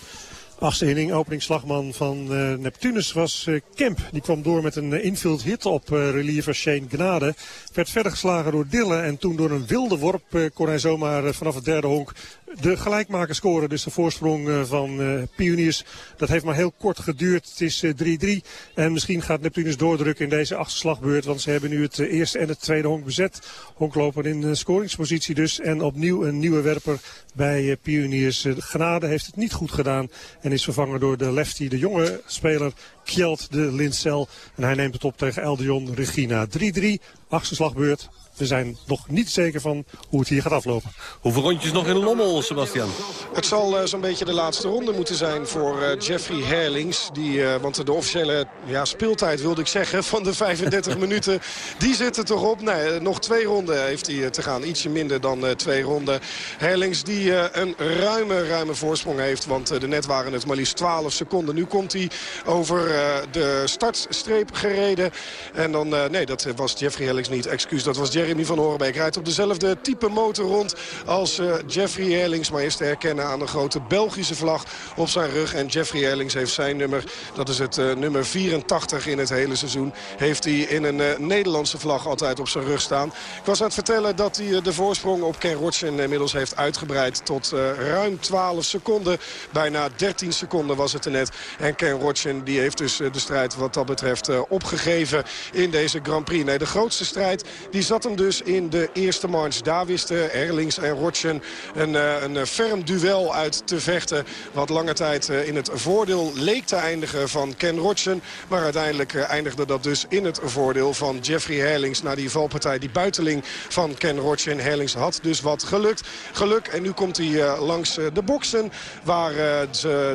Achtste inning, openingsslagman van eh, Neptunus was eh, Kemp. Die kwam door met een uh, infield hit op uh, reliever Shane Gnade. Werd verder geslagen door Dille en toen door een wilde worp uh, kon hij zomaar uh, vanaf het derde honk de gelijkmaker scoren. Dus de voorsprong uh, van uh, Pioniers. Dat heeft maar heel kort geduurd. Het is 3-3 en misschien gaat Neptunus doordrukken in deze achtste slagbeurt. Want ze hebben nu het eerste en het tweede honk bezet. Honkloper in scoringspositie dus. En opnieuw een nieuwe werper bij Pioniers. Gnade heeft het niet goed gedaan en is vervangen door de lefty, de jonge speler Kjeld de Lincel. En hij neemt het op tegen Eldion Regina. 3-3, achtste slagbeurt. We zijn nog niet zeker van hoe het hier gaat aflopen. Hoeveel rondjes nog in Lommel, Sebastian? Het zal uh, zo'n beetje de laatste ronde moeten zijn voor uh, Jeffrey Herlings. Die, uh, want de officiële ja, speeltijd, wilde ik zeggen, van de 35 minuten... die zit er toch op. Nee, nog twee ronden heeft hij te gaan. Ietsje minder dan twee ronden. Herlings die een ruime, ruime voorsprong heeft. Want de net waren het maar liefst 12 seconden. Nu komt hij over de startstreep gereden. En dan, nee, dat was Jeffrey Herlings niet. Excuus, dat was Jeremy van Horenbeek. Rijdt op dezelfde type motor rond als uh, Jeffrey Herlings. Maar is te herkennen aan een grote Belgische vlag op zijn rug. En Jeffrey Herlings heeft zijn nummer, dat is het uh, nummer 84 in het hele seizoen. Heeft hij in een uh, Nederlandse vlag altijd op zijn rug staan. Ik was aan het vertellen dat hij de voorsprong op Ken Rotschen inmiddels heeft uitgebreid tot ruim 12 seconden. Bijna 13 seconden was het er net. En Ken Rotschen die heeft dus de strijd wat dat betreft opgegeven in deze Grand Prix. Nee, de grootste strijd die zat hem dus in de eerste march. Daar wisten Erlings en Rotschen een, een ferm duel uit te vechten. Wat lange tijd in het voordeel leek te eindigen van Ken Rotschen. Maar uiteindelijk eindigde dat dus in het voordeel van Jeffrey Herlings. Na die valpartij, die buiteling van Ken Rotschen. Herlings had dus wat gelukt. Geluk. En nu komt hij langs de boksen. Waar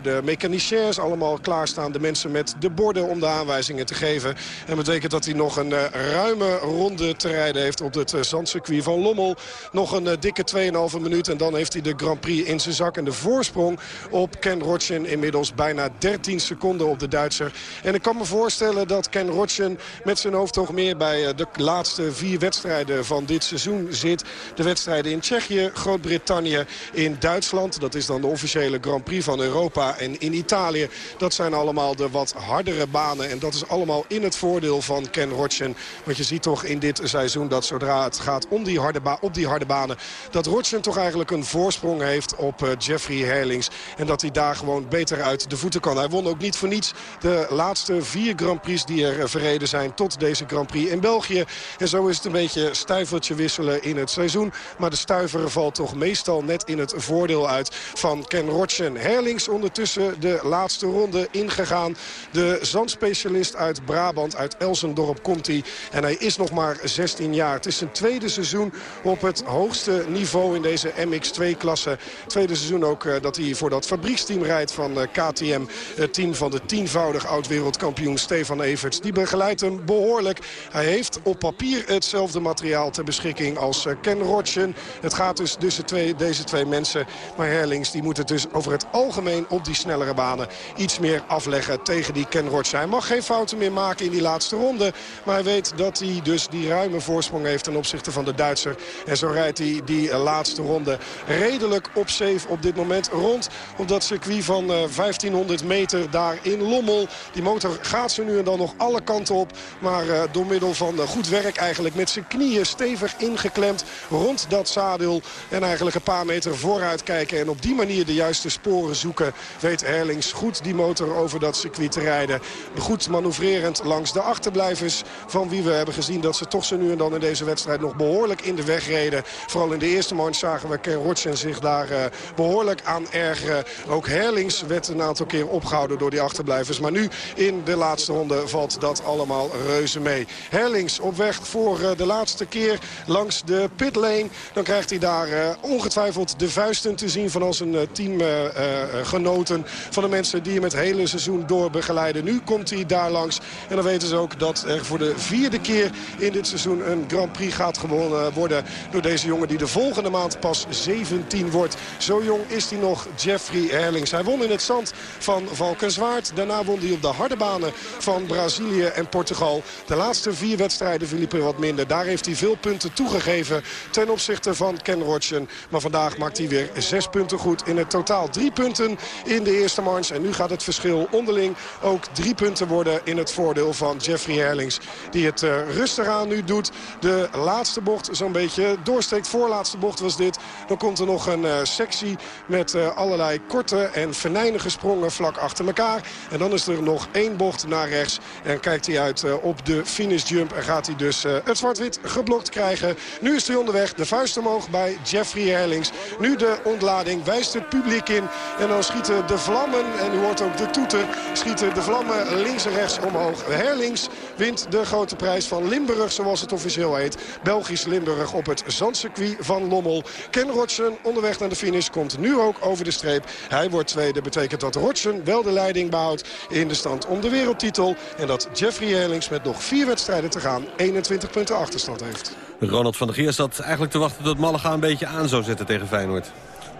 de mechaniciens allemaal klaarstaan. De mensen met de borden om de aanwijzingen te geven. En betekent dat hij nog een ruime ronde te rijden heeft op het zandcircuit van Lommel. Nog een uh, dikke 2,5 minuut en dan heeft hij de Grand Prix in zijn zak. En de voorsprong op Ken Rotschen inmiddels bijna 13 seconden op de Duitser. En ik kan me voorstellen dat Ken Rotschen met zijn hoofd toch meer bij uh, de laatste vier wedstrijden van dit seizoen zit. De wedstrijden in Tsjechië, Groot-Brittannië, in Duitsland. Dat is dan de officiële Grand Prix van Europa. En in Italië, dat zijn allemaal de wat hardere banen. En dat is allemaal in het voordeel van Ken Rotschen. Want je ziet toch in dit seizoen dat zodra het gaat om die harde op die harde banen... dat Rotschen toch eigenlijk een voorsprong heeft op uh, Jeffrey Herlings. En dat hij daar gewoon beter uit de voeten kan. Hij won ook niet voor niets de laatste vier Grand Prix die er uh, verreden zijn... tot deze Grand Prix in België. En zo is het een beetje stuivertje wisselen in het seizoen. Maar de stuiver valt toch meestal net in het voordeel uit van Ken Rotschen. Herlings ondertussen de laatste ronde ingegaan. De zandspecialist uit Brabant, uit Elsendorp komt hij. En hij is nog maar 16 jaar. Is zijn tweede seizoen op het hoogste niveau in deze MX2-klasse. Tweede seizoen ook eh, dat hij voor dat fabrieksteam rijdt van eh, KTM. Het team van de tienvoudig oud-wereldkampioen Stefan Everts. Die begeleidt hem behoorlijk. Hij heeft op papier hetzelfde materiaal ter beschikking als eh, Ken Rotschen. Het gaat dus tussen twee, deze twee mensen. Maar Herlings die moet het dus over het algemeen op die snellere banen iets meer afleggen tegen die Ken Rotschen. Hij mag geen fouten meer maken in die laatste ronde. Maar hij weet dat hij dus die ruime voorsprong heeft ten opzichte van de Duitser. En zo rijdt hij die eh, laatste ronde redelijk op safe op dit moment rond. Op dat circuit van eh, 1500 meter daar in Lommel. Die motor gaat zo nu en dan nog alle kanten op. Maar eh, door middel van eh, goed werk eigenlijk met zijn knieën stevig ingeklemd rond dat zadel. En eigenlijk een paar meter vooruit kijken. En op die manier de juiste sporen zoeken. Weet Herlings goed die motor over dat circuit te rijden. Goed manoeuvrerend langs de achterblijvers. Van wie we hebben gezien dat ze toch zo nu en dan in deze wedstrijd nog behoorlijk in de weg reden. Vooral in de eerste manche zagen we Ken Rotschen zich daar eh, behoorlijk aan ergeren. Ook Herlings werd een aantal keer opgehouden door die achterblijvers. Maar nu in de laatste ronde valt dat allemaal reuze mee. Herlings op weg voor eh, de laatste keer langs de pitlane. Dan krijgt hij daar eh, ongetwijfeld de vuisten te zien van al zijn teamgenoten. van de mensen die hem het hele seizoen door begeleiden. Nu komt hij daar langs. En dan weten ze ook dat er voor de vierde keer in dit seizoen een Grand Prix gaat gewonnen worden. Door deze jongen die de volgende maand pas 17 wordt. Zo jong is hij nog, Jeffrey Herlings. Hij won in het zand van Valkenswaard. Daarna won hij op de harde banen van Brazilië en Portugal. De laatste vier wedstrijden hij wat minder. Daar heeft hij veel punten toegegeven ten opzichte van Ken Rotschen. Maar vandaag maakt hij weer zes punten goed. In het totaal drie punten in de eerste manche. En nu gaat het verschil onderling ook drie punten worden in het voordeel van Jeffrey Herlings. Die het uh, rustig aan nu doet. De laatste bocht zo'n beetje doorsteekt. Voorlaatste bocht was dit. Dan komt er nog een uh, sectie met uh, allerlei korte en venijnige sprongen vlak achter elkaar. En dan is er nog één bocht naar rechts. En kijkt hij uit op de finish jump. En gaat hij dus het zwart-wit geblokt krijgen. Nu is hij onderweg. De vuist omhoog bij Jeffrey Herlings. Nu de ontlading. Wijst het publiek in. En dan schieten de vlammen. En u hoort ook de toeter. Schieten de vlammen links en rechts omhoog. Herlings wint de grote prijs van Limburg. Zoals het officieel heet. Belgisch Limburg op het zandcircuit van Lommel. Ken Rotschen onderweg naar de finish. Komt nu ook over de streep. Hij wordt tweede. Betekent dat Rotschen wel de leiding behoudt in de stand om de wereldtitel. En dat Jeffrey Herlings met nog vier wedstrijden te gaan 21 punten achterstand heeft. Ronald van der Geer zat eigenlijk te wachten tot Malaga een beetje aan zou zetten tegen Feyenoord.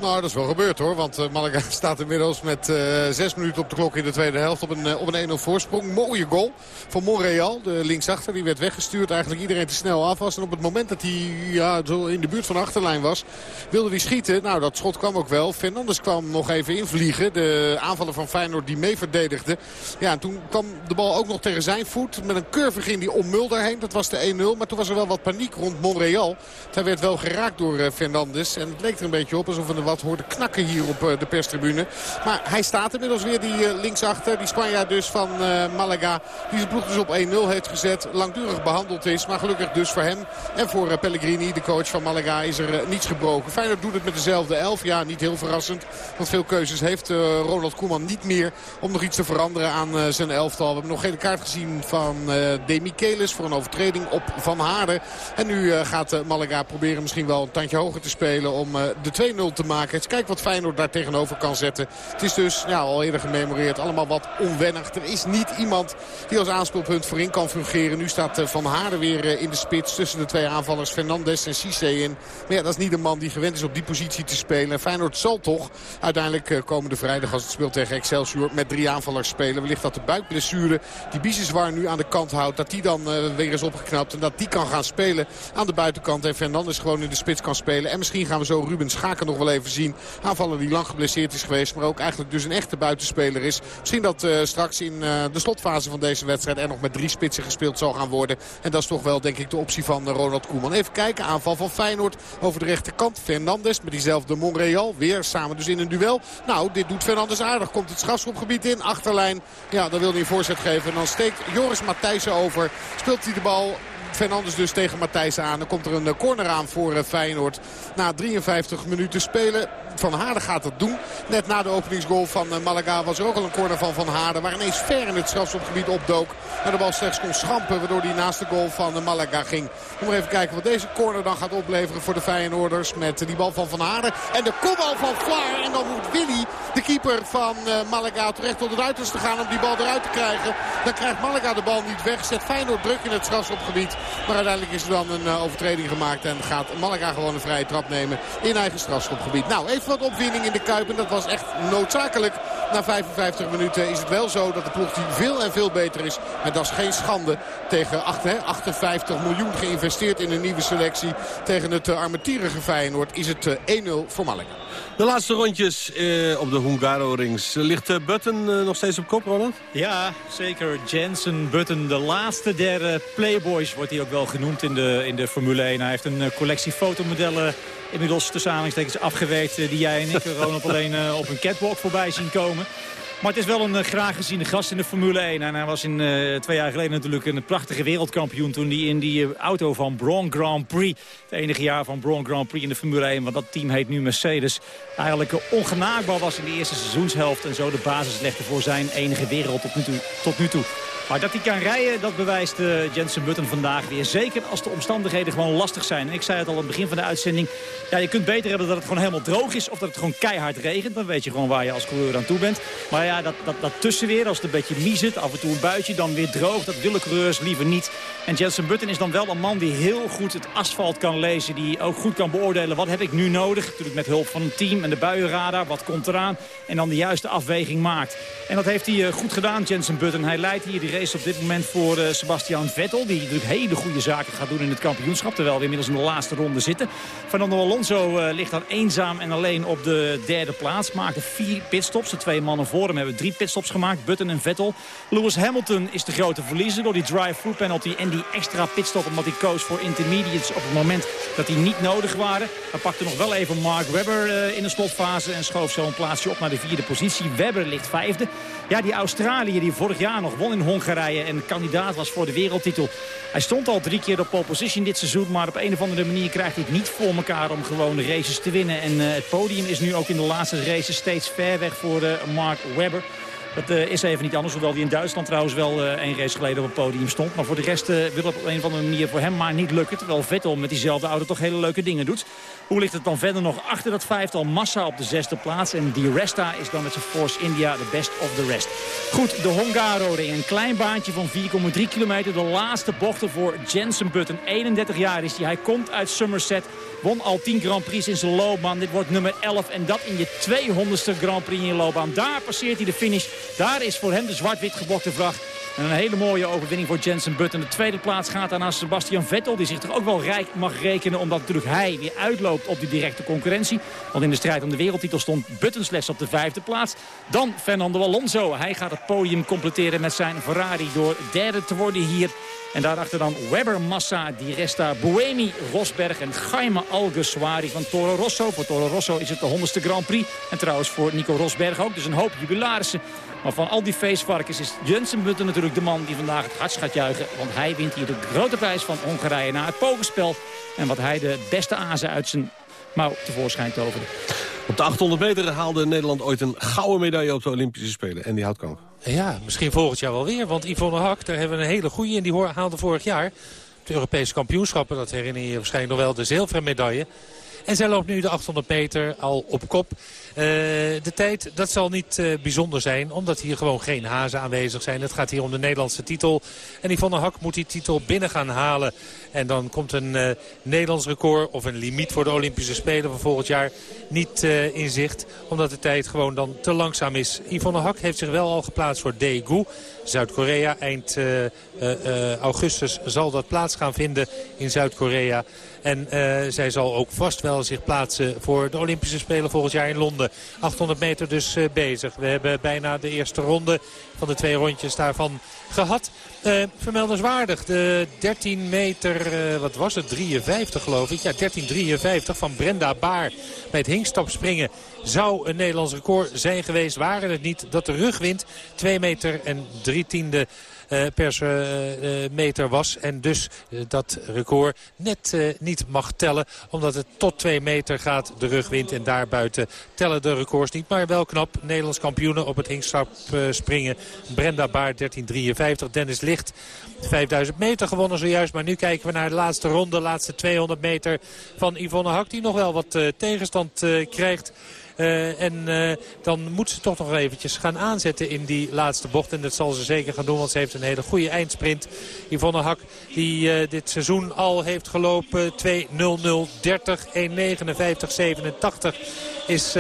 Nou, dat is wel gebeurd hoor. Want uh, Malaga staat inmiddels met uh, zes minuten op de klok in de tweede helft op een, uh, op een 1-0 voorsprong. Mooie goal van Monreal, de linksachter. Die werd weggestuurd. Eigenlijk iedereen te snel af was. En op het moment dat hij ja, in de buurt van de achterlijn was, wilde hij schieten. Nou, dat schot kwam ook wel. Fernandes kwam nog even invliegen. De aanvaller van Feyenoord die mee verdedigde. Ja, en toen kwam de bal ook nog tegen zijn voet. Met een curve ging die om Mulder heen. Dat was de 1-0. Maar toen was er wel wat paniek rond Monreal. Hij werd wel geraakt door Fernandes. En het leek er een beetje op alsof er wat hoorde knakken hier op de perstribune. Maar hij staat inmiddels weer, die linksachter. Die Spanjaard dus van Malaga. Die zijn ploeg dus op 1-0 heeft gezet. Langdurig behandeld is. Maar gelukkig dus voor hem en voor Pellegrini, de coach van Malaga, is er niets gebroken. Feyenoord doet het met dezelfde elf. Ja, niet heel verrassend. Want veel keuzes heeft Ronald Koeman niet meer om nog iets te veranderen aan zijn elftal. We hebben nog geen kaart gezien van De Michelis voor een overtreding op Van Haarden. En nu gaat Malaga proberen misschien wel een tandje hoger te spelen om de 2-0 te maken. Kijk wat Feyenoord daar tegenover kan zetten. Het is dus ja, al eerder gememoreerd. Allemaal wat onwennig. Er is niet iemand die als aanspeelpunt voorin kan fungeren. Nu staat Van Haarden weer in de spits tussen de twee aanvallers Fernandes en Cissé in. Maar ja, dat is niet een man die gewend is op die positie te spelen. En Feyenoord zal toch uiteindelijk komende vrijdag als het speelt tegen Excelsior met drie aanvallers spelen. Wellicht dat de buikblessure die Biseswar nu aan de kant houdt. Dat die dan weer is opgeknapt. En dat die kan gaan spelen aan de buitenkant. En Fernandes gewoon in de spits kan spelen. En misschien gaan we zo Ruben Schaken nog wel even zien. Aanvaller die lang geblesseerd is geweest. Maar ook eigenlijk dus een echte buitenspeler is. Misschien dat uh, straks in uh, de slotfase van deze wedstrijd er nog met drie spitsen gespeeld zal gaan worden. En dat is toch wel denk ik de optie van uh, Ronald Koeman. Even kijken. Aanval van Feyenoord over de rechterkant. Fernandes met diezelfde Monreal. Weer samen dus in een duel. Nou, dit doet Fernandes aardig. Komt het strafschopgebied in. Achterlijn. Ja, dan wil hij een voorzet geven. En dan steekt Joris Matthijssen over. Speelt hij de bal Fernandes dus tegen Matthijs aan. Dan komt er een eh, corner aan voor eh, Feyenoord. Na 53 minuten spelen. Van Haarden gaat dat doen. Net na de openingsgoal van eh, Malaga was er ook al een corner van Van Haarden. Waar ineens ver in het strafschopgebied opdook. Maar de bal slechts kon schampen. Waardoor hij naast de goal van Malaga ging. We maar even kijken wat deze corner dan gaat opleveren voor de Feyenoorders. Met die bal van Van Haarden. En de kopbal van Vlaar. En dan moet Willy, de keeper van Malaga, terecht tot het uiterste gaan om die bal eruit te krijgen. Dan krijgt Malaga de bal niet weg. Zet Feyenoord druk in het strafschopgebied. Maar uiteindelijk is er dan een eh, overtreding gemaakt. En gaat Malaga gewoon een vrije trap nemen in eigen strafschopgebied. Nou, even wat opwinding in de Kuip. En dat was echt noodzakelijk. Na 55 minuten is het wel zo dat de ploeg die veel en veel beter is. En dat is geen schande. Tegen acht- hè, 58 miljoen geïnvesteerd in een nieuwe selectie. Tegen het uh, armetierige Feyenoord is het eh, 1-0 voor Malaga. De laatste rondjes eh, op de Hungaro-rings. Ligt eh, Button eh, nog steeds op kop, Ronald? Ja, zeker. Jensen Button, de laatste der eh, Playboys wordt hij ook wel genoemd in de, in de Formule 1. Hij heeft een eh, collectie fotomodellen inmiddels tussen aanhalingstekens afgewerkt... eh, die jij en ik gewoon op alleen eh, op een catwalk voorbij zien komen. Maar het is wel een eh, graag geziene gast in de Formule 1. En hij was in, twee jaar geleden natuurlijk een prachtige wereldkampioen... toen hij in die auto van Braun Grand Prix... het enige jaar van Braun Grand Prix in de Formule 1... want dat team heet nu Mercedes... eigenlijk ongenaakbaar was in de eerste seizoenshelft... en zo de basis legde voor zijn enige wereld tot nu. Tot nu toe. Maar dat hij kan rijden, dat bewijst uh, Jensen Button vandaag weer. Zeker als de omstandigheden gewoon lastig zijn. En ik zei het al aan het begin van de uitzending. Ja, je kunt beter hebben dat het gewoon helemaal droog is... of dat het gewoon keihard regent. Dan weet je gewoon waar je als coureur aan toe bent. Maar ja, dat, dat, dat tussenweer, als het een beetje mies zit... af en toe een buitje, dan weer droog. Dat willen coureurs liever niet. En Jensen Button is dan wel een man die heel goed het asfalt kan lezen. Die ook goed kan beoordelen, wat heb ik nu nodig? Natuurlijk met hulp van een team en de buienradar. Wat komt eraan? En dan de juiste afweging maakt. En dat heeft hij uh, goed gedaan, Jensen Button. Hij leidt hier die race op dit moment voor uh, Sebastian Vettel. Die natuurlijk hele goede zaken gaat doen in het kampioenschap. Terwijl we inmiddels in de laatste ronde zitten. Fernando Alonso uh, ligt dan eenzaam en alleen op de derde plaats. Maakte vier pitstops. De twee mannen voor hem hebben drie pitstops gemaakt. Button en Vettel. Lewis Hamilton is de grote verliezer door die drive-through penalty. En die extra pitstop omdat hij koos voor intermediates op het moment dat die niet nodig waren. Hij pakte nog wel even Mark Webber uh, in de slotfase. En schoof zo een plaatsje op naar de vierde positie. Webber ligt vijfde. Ja, die Australiër die vorig jaar nog won in En kandidaat was voor de wereldtitel. Hij stond al drie keer op pole position dit seizoen, maar op een of andere manier krijgt hij het niet voor elkaar om gewoon de races te winnen. En uh, het podium is nu ook in de laatste races steeds ver weg voor uh, Mark Webber. Dat uh, is even niet anders, hoewel hij in Duitsland trouwens wel uh, één race geleden op het podium stond. Maar voor de rest uh, wil het op een of andere manier voor hem maar niet lukken. Terwijl Vettel met diezelfde auto toch hele leuke dingen doet. Hoe ligt het dan verder nog achter dat vijftal? Massa op de zesde plaats. En Di Resta is dan met zijn Force India de best of the rest. Goed, de Hongaro in een klein baantje van 4,3 kilometer. De laatste bochten voor Jensen Button. 31 jaar is hij. Hij komt uit Somerset. Won al 10 Grand Prix in zijn loopbaan. Dit wordt nummer 11 en dat in je 200ste Grand Prix in je loopbaan. Daar passeert hij de finish. Daar is voor hem de zwart-wit gebokte vracht. En een hele mooie overwinning voor Jensen Button. De tweede plaats gaat naar Sebastian Vettel. Die zich toch ook wel rijk mag rekenen. Omdat natuurlijk hij weer uitloopt op die directe concurrentie. Want in de strijd om de wereldtitel stond Button slechts op de vijfde plaats. Dan Fernando Alonso. Hij gaat het podium completeren met zijn Ferrari door derde te worden hier. En daarachter dan Webber, Massa, Di Resta, Buemi, Rosberg en Jaime Alguersuari van Toro Rosso. Voor Toro Rosso is het de 100ste Grand Prix. En trouwens voor Nico Rosberg ook. Dus een hoop jubilarissen. Maar van al die feestvarkens is Jensen Button natuurlijk de man die vandaag het hardst gaat juichen. Want hij wint hier de grote prijs van Hongarije na het pokerspel. En wat hij de beste azen uit zijn mouw tevoorschijn toverde. Op de 800 meter haalde Nederland ooit een gouden medaille op de Olympische Spelen. En die houtkamp. Ja, misschien volgend jaar wel weer. Want Yvonne Hak, daar hebben we een hele goede. En die haalde vorig jaar de Europese kampioenschappen. Dat herinner je je waarschijnlijk nog wel de zilveren medaille. En zij loopt nu de 800 meter al op kop. Uh, de tijd, dat zal niet uh, bijzonder zijn. Omdat hier gewoon geen hazen aanwezig zijn. Het gaat hier om de Nederlandse titel. En Yvonne Hak moet die titel binnen gaan halen. En dan komt een uh, Nederlands record of een limiet voor de Olympische Spelen van volgend jaar niet in zicht. Omdat de tijd gewoon dan te langzaam is. Yvonne Hak heeft zich wel al geplaatst voor Daegu. Zuid-Korea. Eind augustus zal dat plaats gaan vinden in Zuid-Korea. En zij zal ook vast wel zich plaatsen voor de Olympische Spelen volgend jaar in Londen. 800 meter dus uh, bezig. We hebben bijna de eerste ronde van de twee rondjes daarvan gehad. Uh, vermeldenswaardig, de 13 meter, wat was het, 53 geloof ik. Ja, 13.53 van Brenda Baar bij het hinkstapspringen zou een Nederlands record zijn geweest. Waren het niet dat de rugwind 2 meter en 3 tiende eh, per eh, eh, meter was. En dus eh, dat record net eh, niet mag tellen. Omdat het tot 2 meter gaat de rugwind. En daarbuiten tellen de records niet. Maar wel knap. Nederlands kampioenen op het hinkstap eh, springen. Brenda Baar 1353. Dennis Licht 5000 meter gewonnen zojuist. Maar nu kijken we naar de laatste ronde. De laatste 200 meter van Yvonne Hak. Die nog wel wat eh, tegenstand eh, krijgt. Eh, en eh, dan moet ze toch nog eventjes gaan aanzetten in die laatste bocht. En dat zal ze zeker gaan doen, want ze heeft een hele goede eindsprint. Yvonne Hak, die eh, dit seizoen al heeft gelopen. 2.00.30, 1.59.87 is...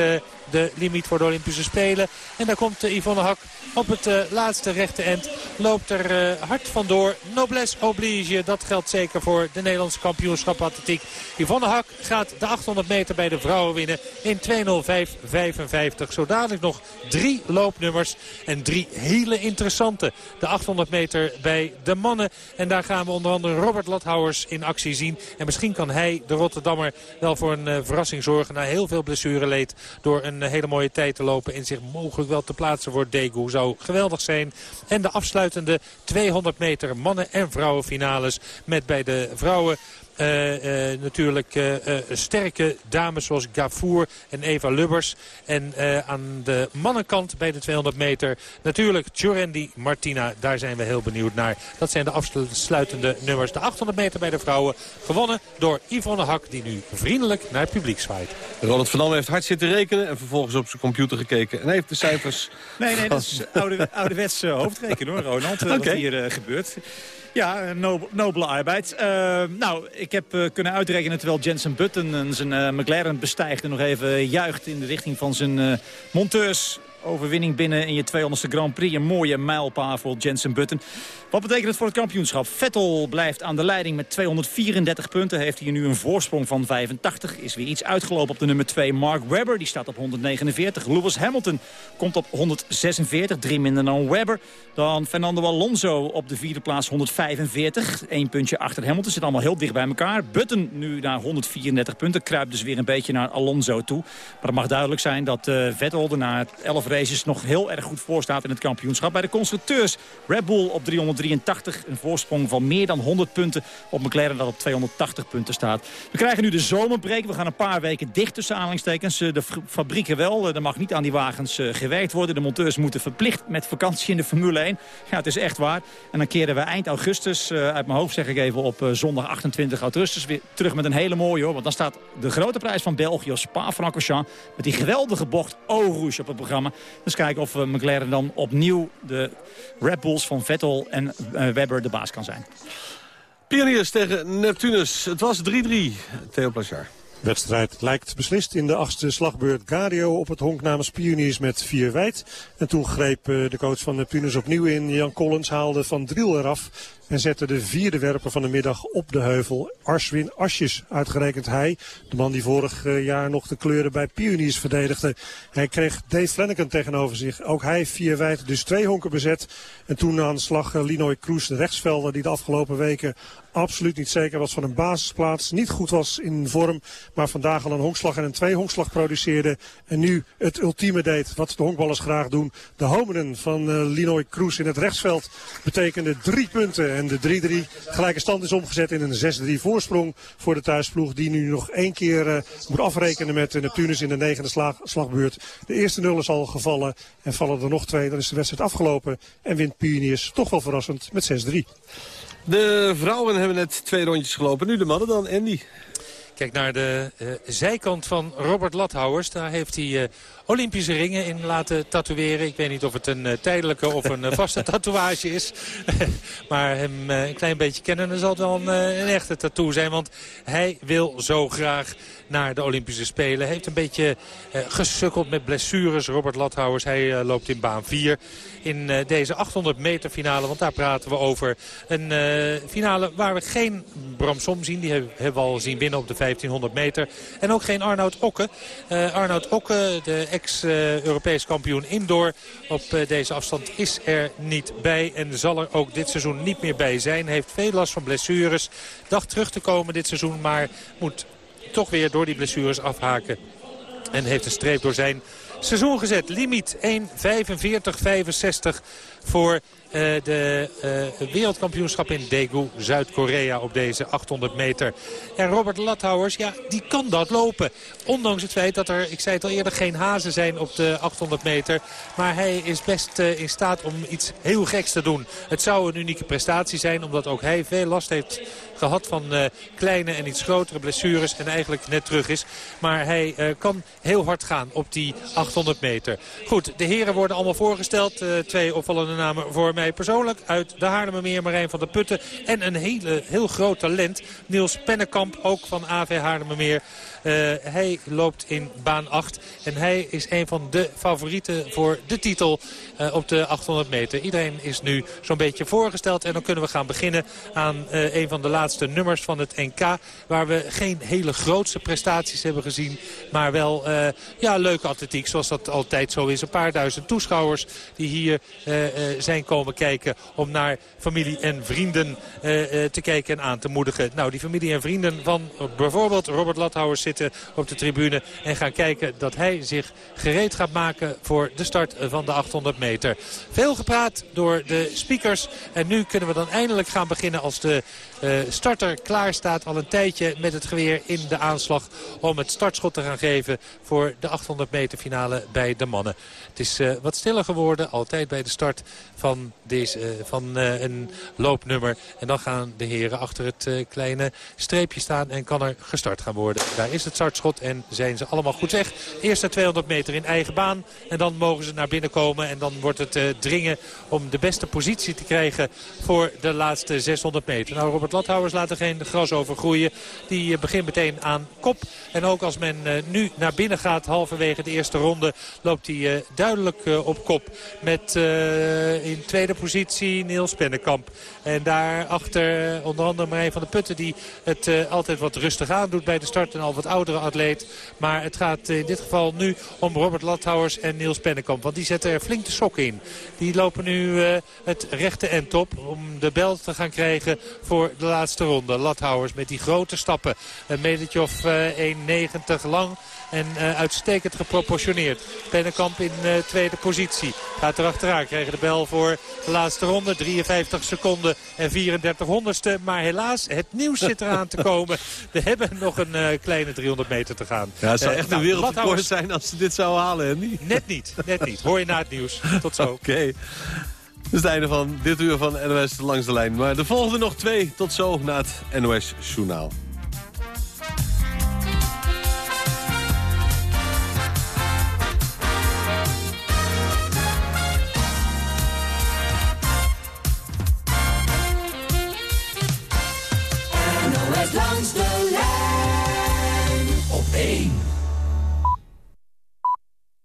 de limiet voor de Olympische Spelen. En daar komt eh, Yvonne Hak op het eh, laatste rechte end. Loopt er eh, hard vandoor. Noblesse oblige. Dat geldt zeker voor de Nederlandse kampioenschap atletiek. Yvonne Hak gaat de 800 meter bij de vrouwen winnen in 2.05.55. Zo dadelijk nog drie loopnummers en drie hele interessante. De 800 meter bij de mannen. En daar gaan we onder andere Robert Lathouwers in actie zien. En misschien kan hij, de Rotterdammer, wel voor een verrassing zorgen. Na heel veel blessureleed door een eh, hele mooie tijd te lopen. En zich mogelijk wel te plaatsen voor Daegu. Zou geweldig zijn. En de afsluitende 200 meter mannen- en vrouwenfinales. Met bij de vrouwen eh, eh, natuurlijk eh, eh, sterke dames zoals Gafour en Eva Lubbers. En eh, aan de mannenkant bij de 200 meter natuurlijk Jorendi Martina. Daar zijn we heel benieuwd naar. Dat zijn de afsluitende nummers. De 800 meter bij de vrouwen gewonnen door Yvonne Hak die nu vriendelijk naar het publiek zwaait. Ronald van Dam heeft hard zitten rekenen en vervolgens op zijn computer gekeken. En heeft de cijfers... Nee, nee, dat is oude, ouderwets uh, hoofdrekenen hoor, Ronald. Wat hier uh, gebeurt. Ja, een nob nobele arbeid. Uh, nou, ik heb uh, kunnen uitrekenen terwijl Jensen Button zijn uh, McLaren bestijgt... en nog even juicht in de richting van zijn monteurs overwinning binnen in je 200ste Grand Prix. Een mooie mijlpaal voor Jensen Button. Wat betekent het voor het kampioenschap? Vettel blijft aan de leiding met 234 punten. Heeft hier nu een voorsprong van 85. Is weer iets uitgelopen op de nummer 2 Mark Webber. Die staat op 149. Lewis Hamilton komt op 146. Drie minder dan Webber. Dan Fernando Alonso op de vierde plaats 145. Eén puntje achter Hamilton. Zit allemaal heel dicht bij elkaar. Button nu naar 134 punten. Kruipt dus weer een beetje naar Alonso toe. Maar het mag duidelijk zijn dat uh, Vettel er na 11 races nog heel erg goed voor staat in het kampioenschap. Bij de constructeurs Red Bull op 383. Een voorsprong van meer dan 100 punten op McLaren dat op 280 punten staat. We krijgen nu de zomerbreak. We gaan een paar weken dicht tussen aanhalingstekens. De fabrieken wel. Er mag niet aan die wagens gewerkt worden. De monteurs moeten verplicht met vakantie in de Formule 1. Ja, het is echt waar. En dan keren we eind augustus, uit mijn hoofd zeg ik even, op zondag 28 augustus weer terug met een hele mooie hoor. Want dan staat de grote prijs van België, Spa-Francorchamps, met die geweldige bocht Eau Rouge op het programma. Dus kijken of McLaren dan opnieuw de Red Bulls van Vettel en uh, Webber de baas kan zijn. Pioniers tegen Neptunus. Het was 3-3. Theo Plachard. Wedstrijd lijkt beslist in de achtste slagbeurt. Gario op het honk namens Pioniers met vier wijd. En toen greep de coach van Neptunus opnieuw in. Jan Collins haalde Van Driel eraf. En zette de vierde werper van de middag op de heuvel. Arswin Asjes, uitgerekend hij. De man die vorig jaar nog de kleuren bij Pioniers verdedigde. Hij kreeg Dave Flanagan tegenover zich. Ook hij vier wijd, dus twee honken bezet. En toen aan de slag Linoy Kroes, de rechtsvelder die de afgelopen weken absoluut niet zeker was van een basisplaats. Niet goed was in vorm, maar vandaag al een honkslag en een twee honkslag produceerde. En nu het ultieme deed, wat de honkballers graag doen. De homenen van uh, Linoy Kroes in het rechtsveld betekende drie punten. En de 3-3 gelijke stand is omgezet in een 6-3 voorsprong voor de thuisploeg. Die nu nog één keer uh, moet afrekenen met Neptunus in de negende slag, slagbeurt. De eerste nul is al gevallen en vallen er nog twee. Dan is de wedstrijd afgelopen en wint Pioniers toch wel verrassend met 6-3. De vrouwen hebben net twee rondjes gelopen. Nu de mannen dan, Andy. Kijk naar de uh, zijkant van Robert Lathouwers. Daar heeft hij uh, Olympische ringen in laten tatoeëren. Ik weet niet of het een uh, tijdelijke of een vaste tatoeage is. maar hem een klein beetje kennen, dan zal het wel een, een, echte tattoo zijn. Want hij wil zo graag naar de Olympische Spelen. Hij heeft een beetje gesukkeld met blessures. Robert Lathouwers, hij loopt in baan 4 in deze 800 meter finale. Want daar praten we over. Een finale waar we geen Bramsom zien. Die hebben we al zien winnen op de 1500 meter. En ook geen Arnoud Okke. Uh, Arnoud Okke, de ex-Europees kampioen indoor op uh, deze afstand, is er niet bij. En zal er ook dit seizoen niet meer bij zijn. Heeft veel last van blessures. Dacht terug te komen dit seizoen, maar moet toch weer door die blessures afhaken. En heeft een streep door zijn seizoen gezet. Limiet 1.45.65 voor eh, de eh, wereldkampioenschap in Daegu, Zuid-Korea op deze 800 meter. En Robert Lathouwers, ja, die kan dat lopen. Ondanks het feit dat er, ik zei het al eerder, geen hazen zijn op de 800 meter. Maar hij is best eh, in staat om iets heel geks te doen. Het zou een unieke prestatie zijn, omdat ook hij veel last heeft gehad van kleine en iets grotere blessures en eigenlijk net terug is. Maar hij kan heel hard gaan op die 800 meter. Goed, de heren worden allemaal voorgesteld. Twee opvallende namen voor mij persoonlijk. Uit de Haarlemmermeer, Marijn van der Putten. En een hele, heel groot talent, Niels Pennekamp, ook van AV Haarlemmermeer. Eh, hij loopt in baan 8 en hij is een van de favorieten voor de titel eh, op de 800 meter. Iedereen is nu zo'n beetje voorgesteld en dan kunnen we gaan beginnen aan eh, een van de laatste nummers van het NK. Waar we geen hele grootste prestaties hebben gezien, maar wel ja, leuke atletiek zoals dat altijd zo is. Een paar duizend toeschouwers die hier zijn komen kijken om naar familie en vrienden te kijken en aan te moedigen. Nou, die familie en vrienden van bijvoorbeeld Robert Lathouwers zitten op de tribune en gaan kijken dat hij zich gereed gaat maken voor de start van de 800 meter. Veel gepraat door de speakers en nu kunnen we dan eindelijk gaan beginnen als de starter klaar staat al een tijdje met het geweer in de aanslag om het startschot te gaan geven voor de 800 meter finale bij de mannen. Het is eh, wat stiller geworden, altijd bij de start van, deze, eh, van eh, een loopnummer. En dan gaan de heren achter het eh, kleine streepje staan en kan er gestart gaan worden. Daar is het startschot en zijn ze allemaal goed weg. Eerste 200 meter in eigen baan en dan mogen ze naar binnen komen. En dan wordt het eh, dringen om de beste positie te krijgen voor de laatste 600 meter. Nou, Robert Lathouwers laat er geen gras over groeien. Die eh, begint meteen aan kop. En ook als men eh, nu naar binnen gaat, halverwege de eerste ronde, loopt hij eh, duidelijk op kop. Met in tweede positie Niels Pennekamp. En daarachter onder andere Marijn van der Putten die het altijd wat rustig aan doet bij de start. Een al wat oudere atleet. Maar het gaat in dit geval nu om Robert Lathouwers en Niels Pennekamp. Want die zetten er flink de sok in. Die lopen nu het rechte end op om de bel te gaan krijgen voor de laatste ronde. Lathouwers met die grote stappen. Een metertje of eh, 1,90 lang. En eh, uitstekend geproportioneerd. Pennekamp in eh, tweede positie. Gaat er achteraan. Krijgen de bel voor de laatste ronde. 53 seconden en 34 honderdste. Maar helaas, het nieuws zit eraan te komen. We hebben nog een kleine 300 meter te gaan. Ja, het zou echt nou, een wereldrecord Lathouwers- zijn als ze dit zouden halen, hè? Net niet, net niet. Hoor je na het nieuws. Tot zo. Oké. Dat is het einde van dit uur van NOS Langs de Lijn. Maar de volgende nog twee. Tot zo na het NOS Journaal.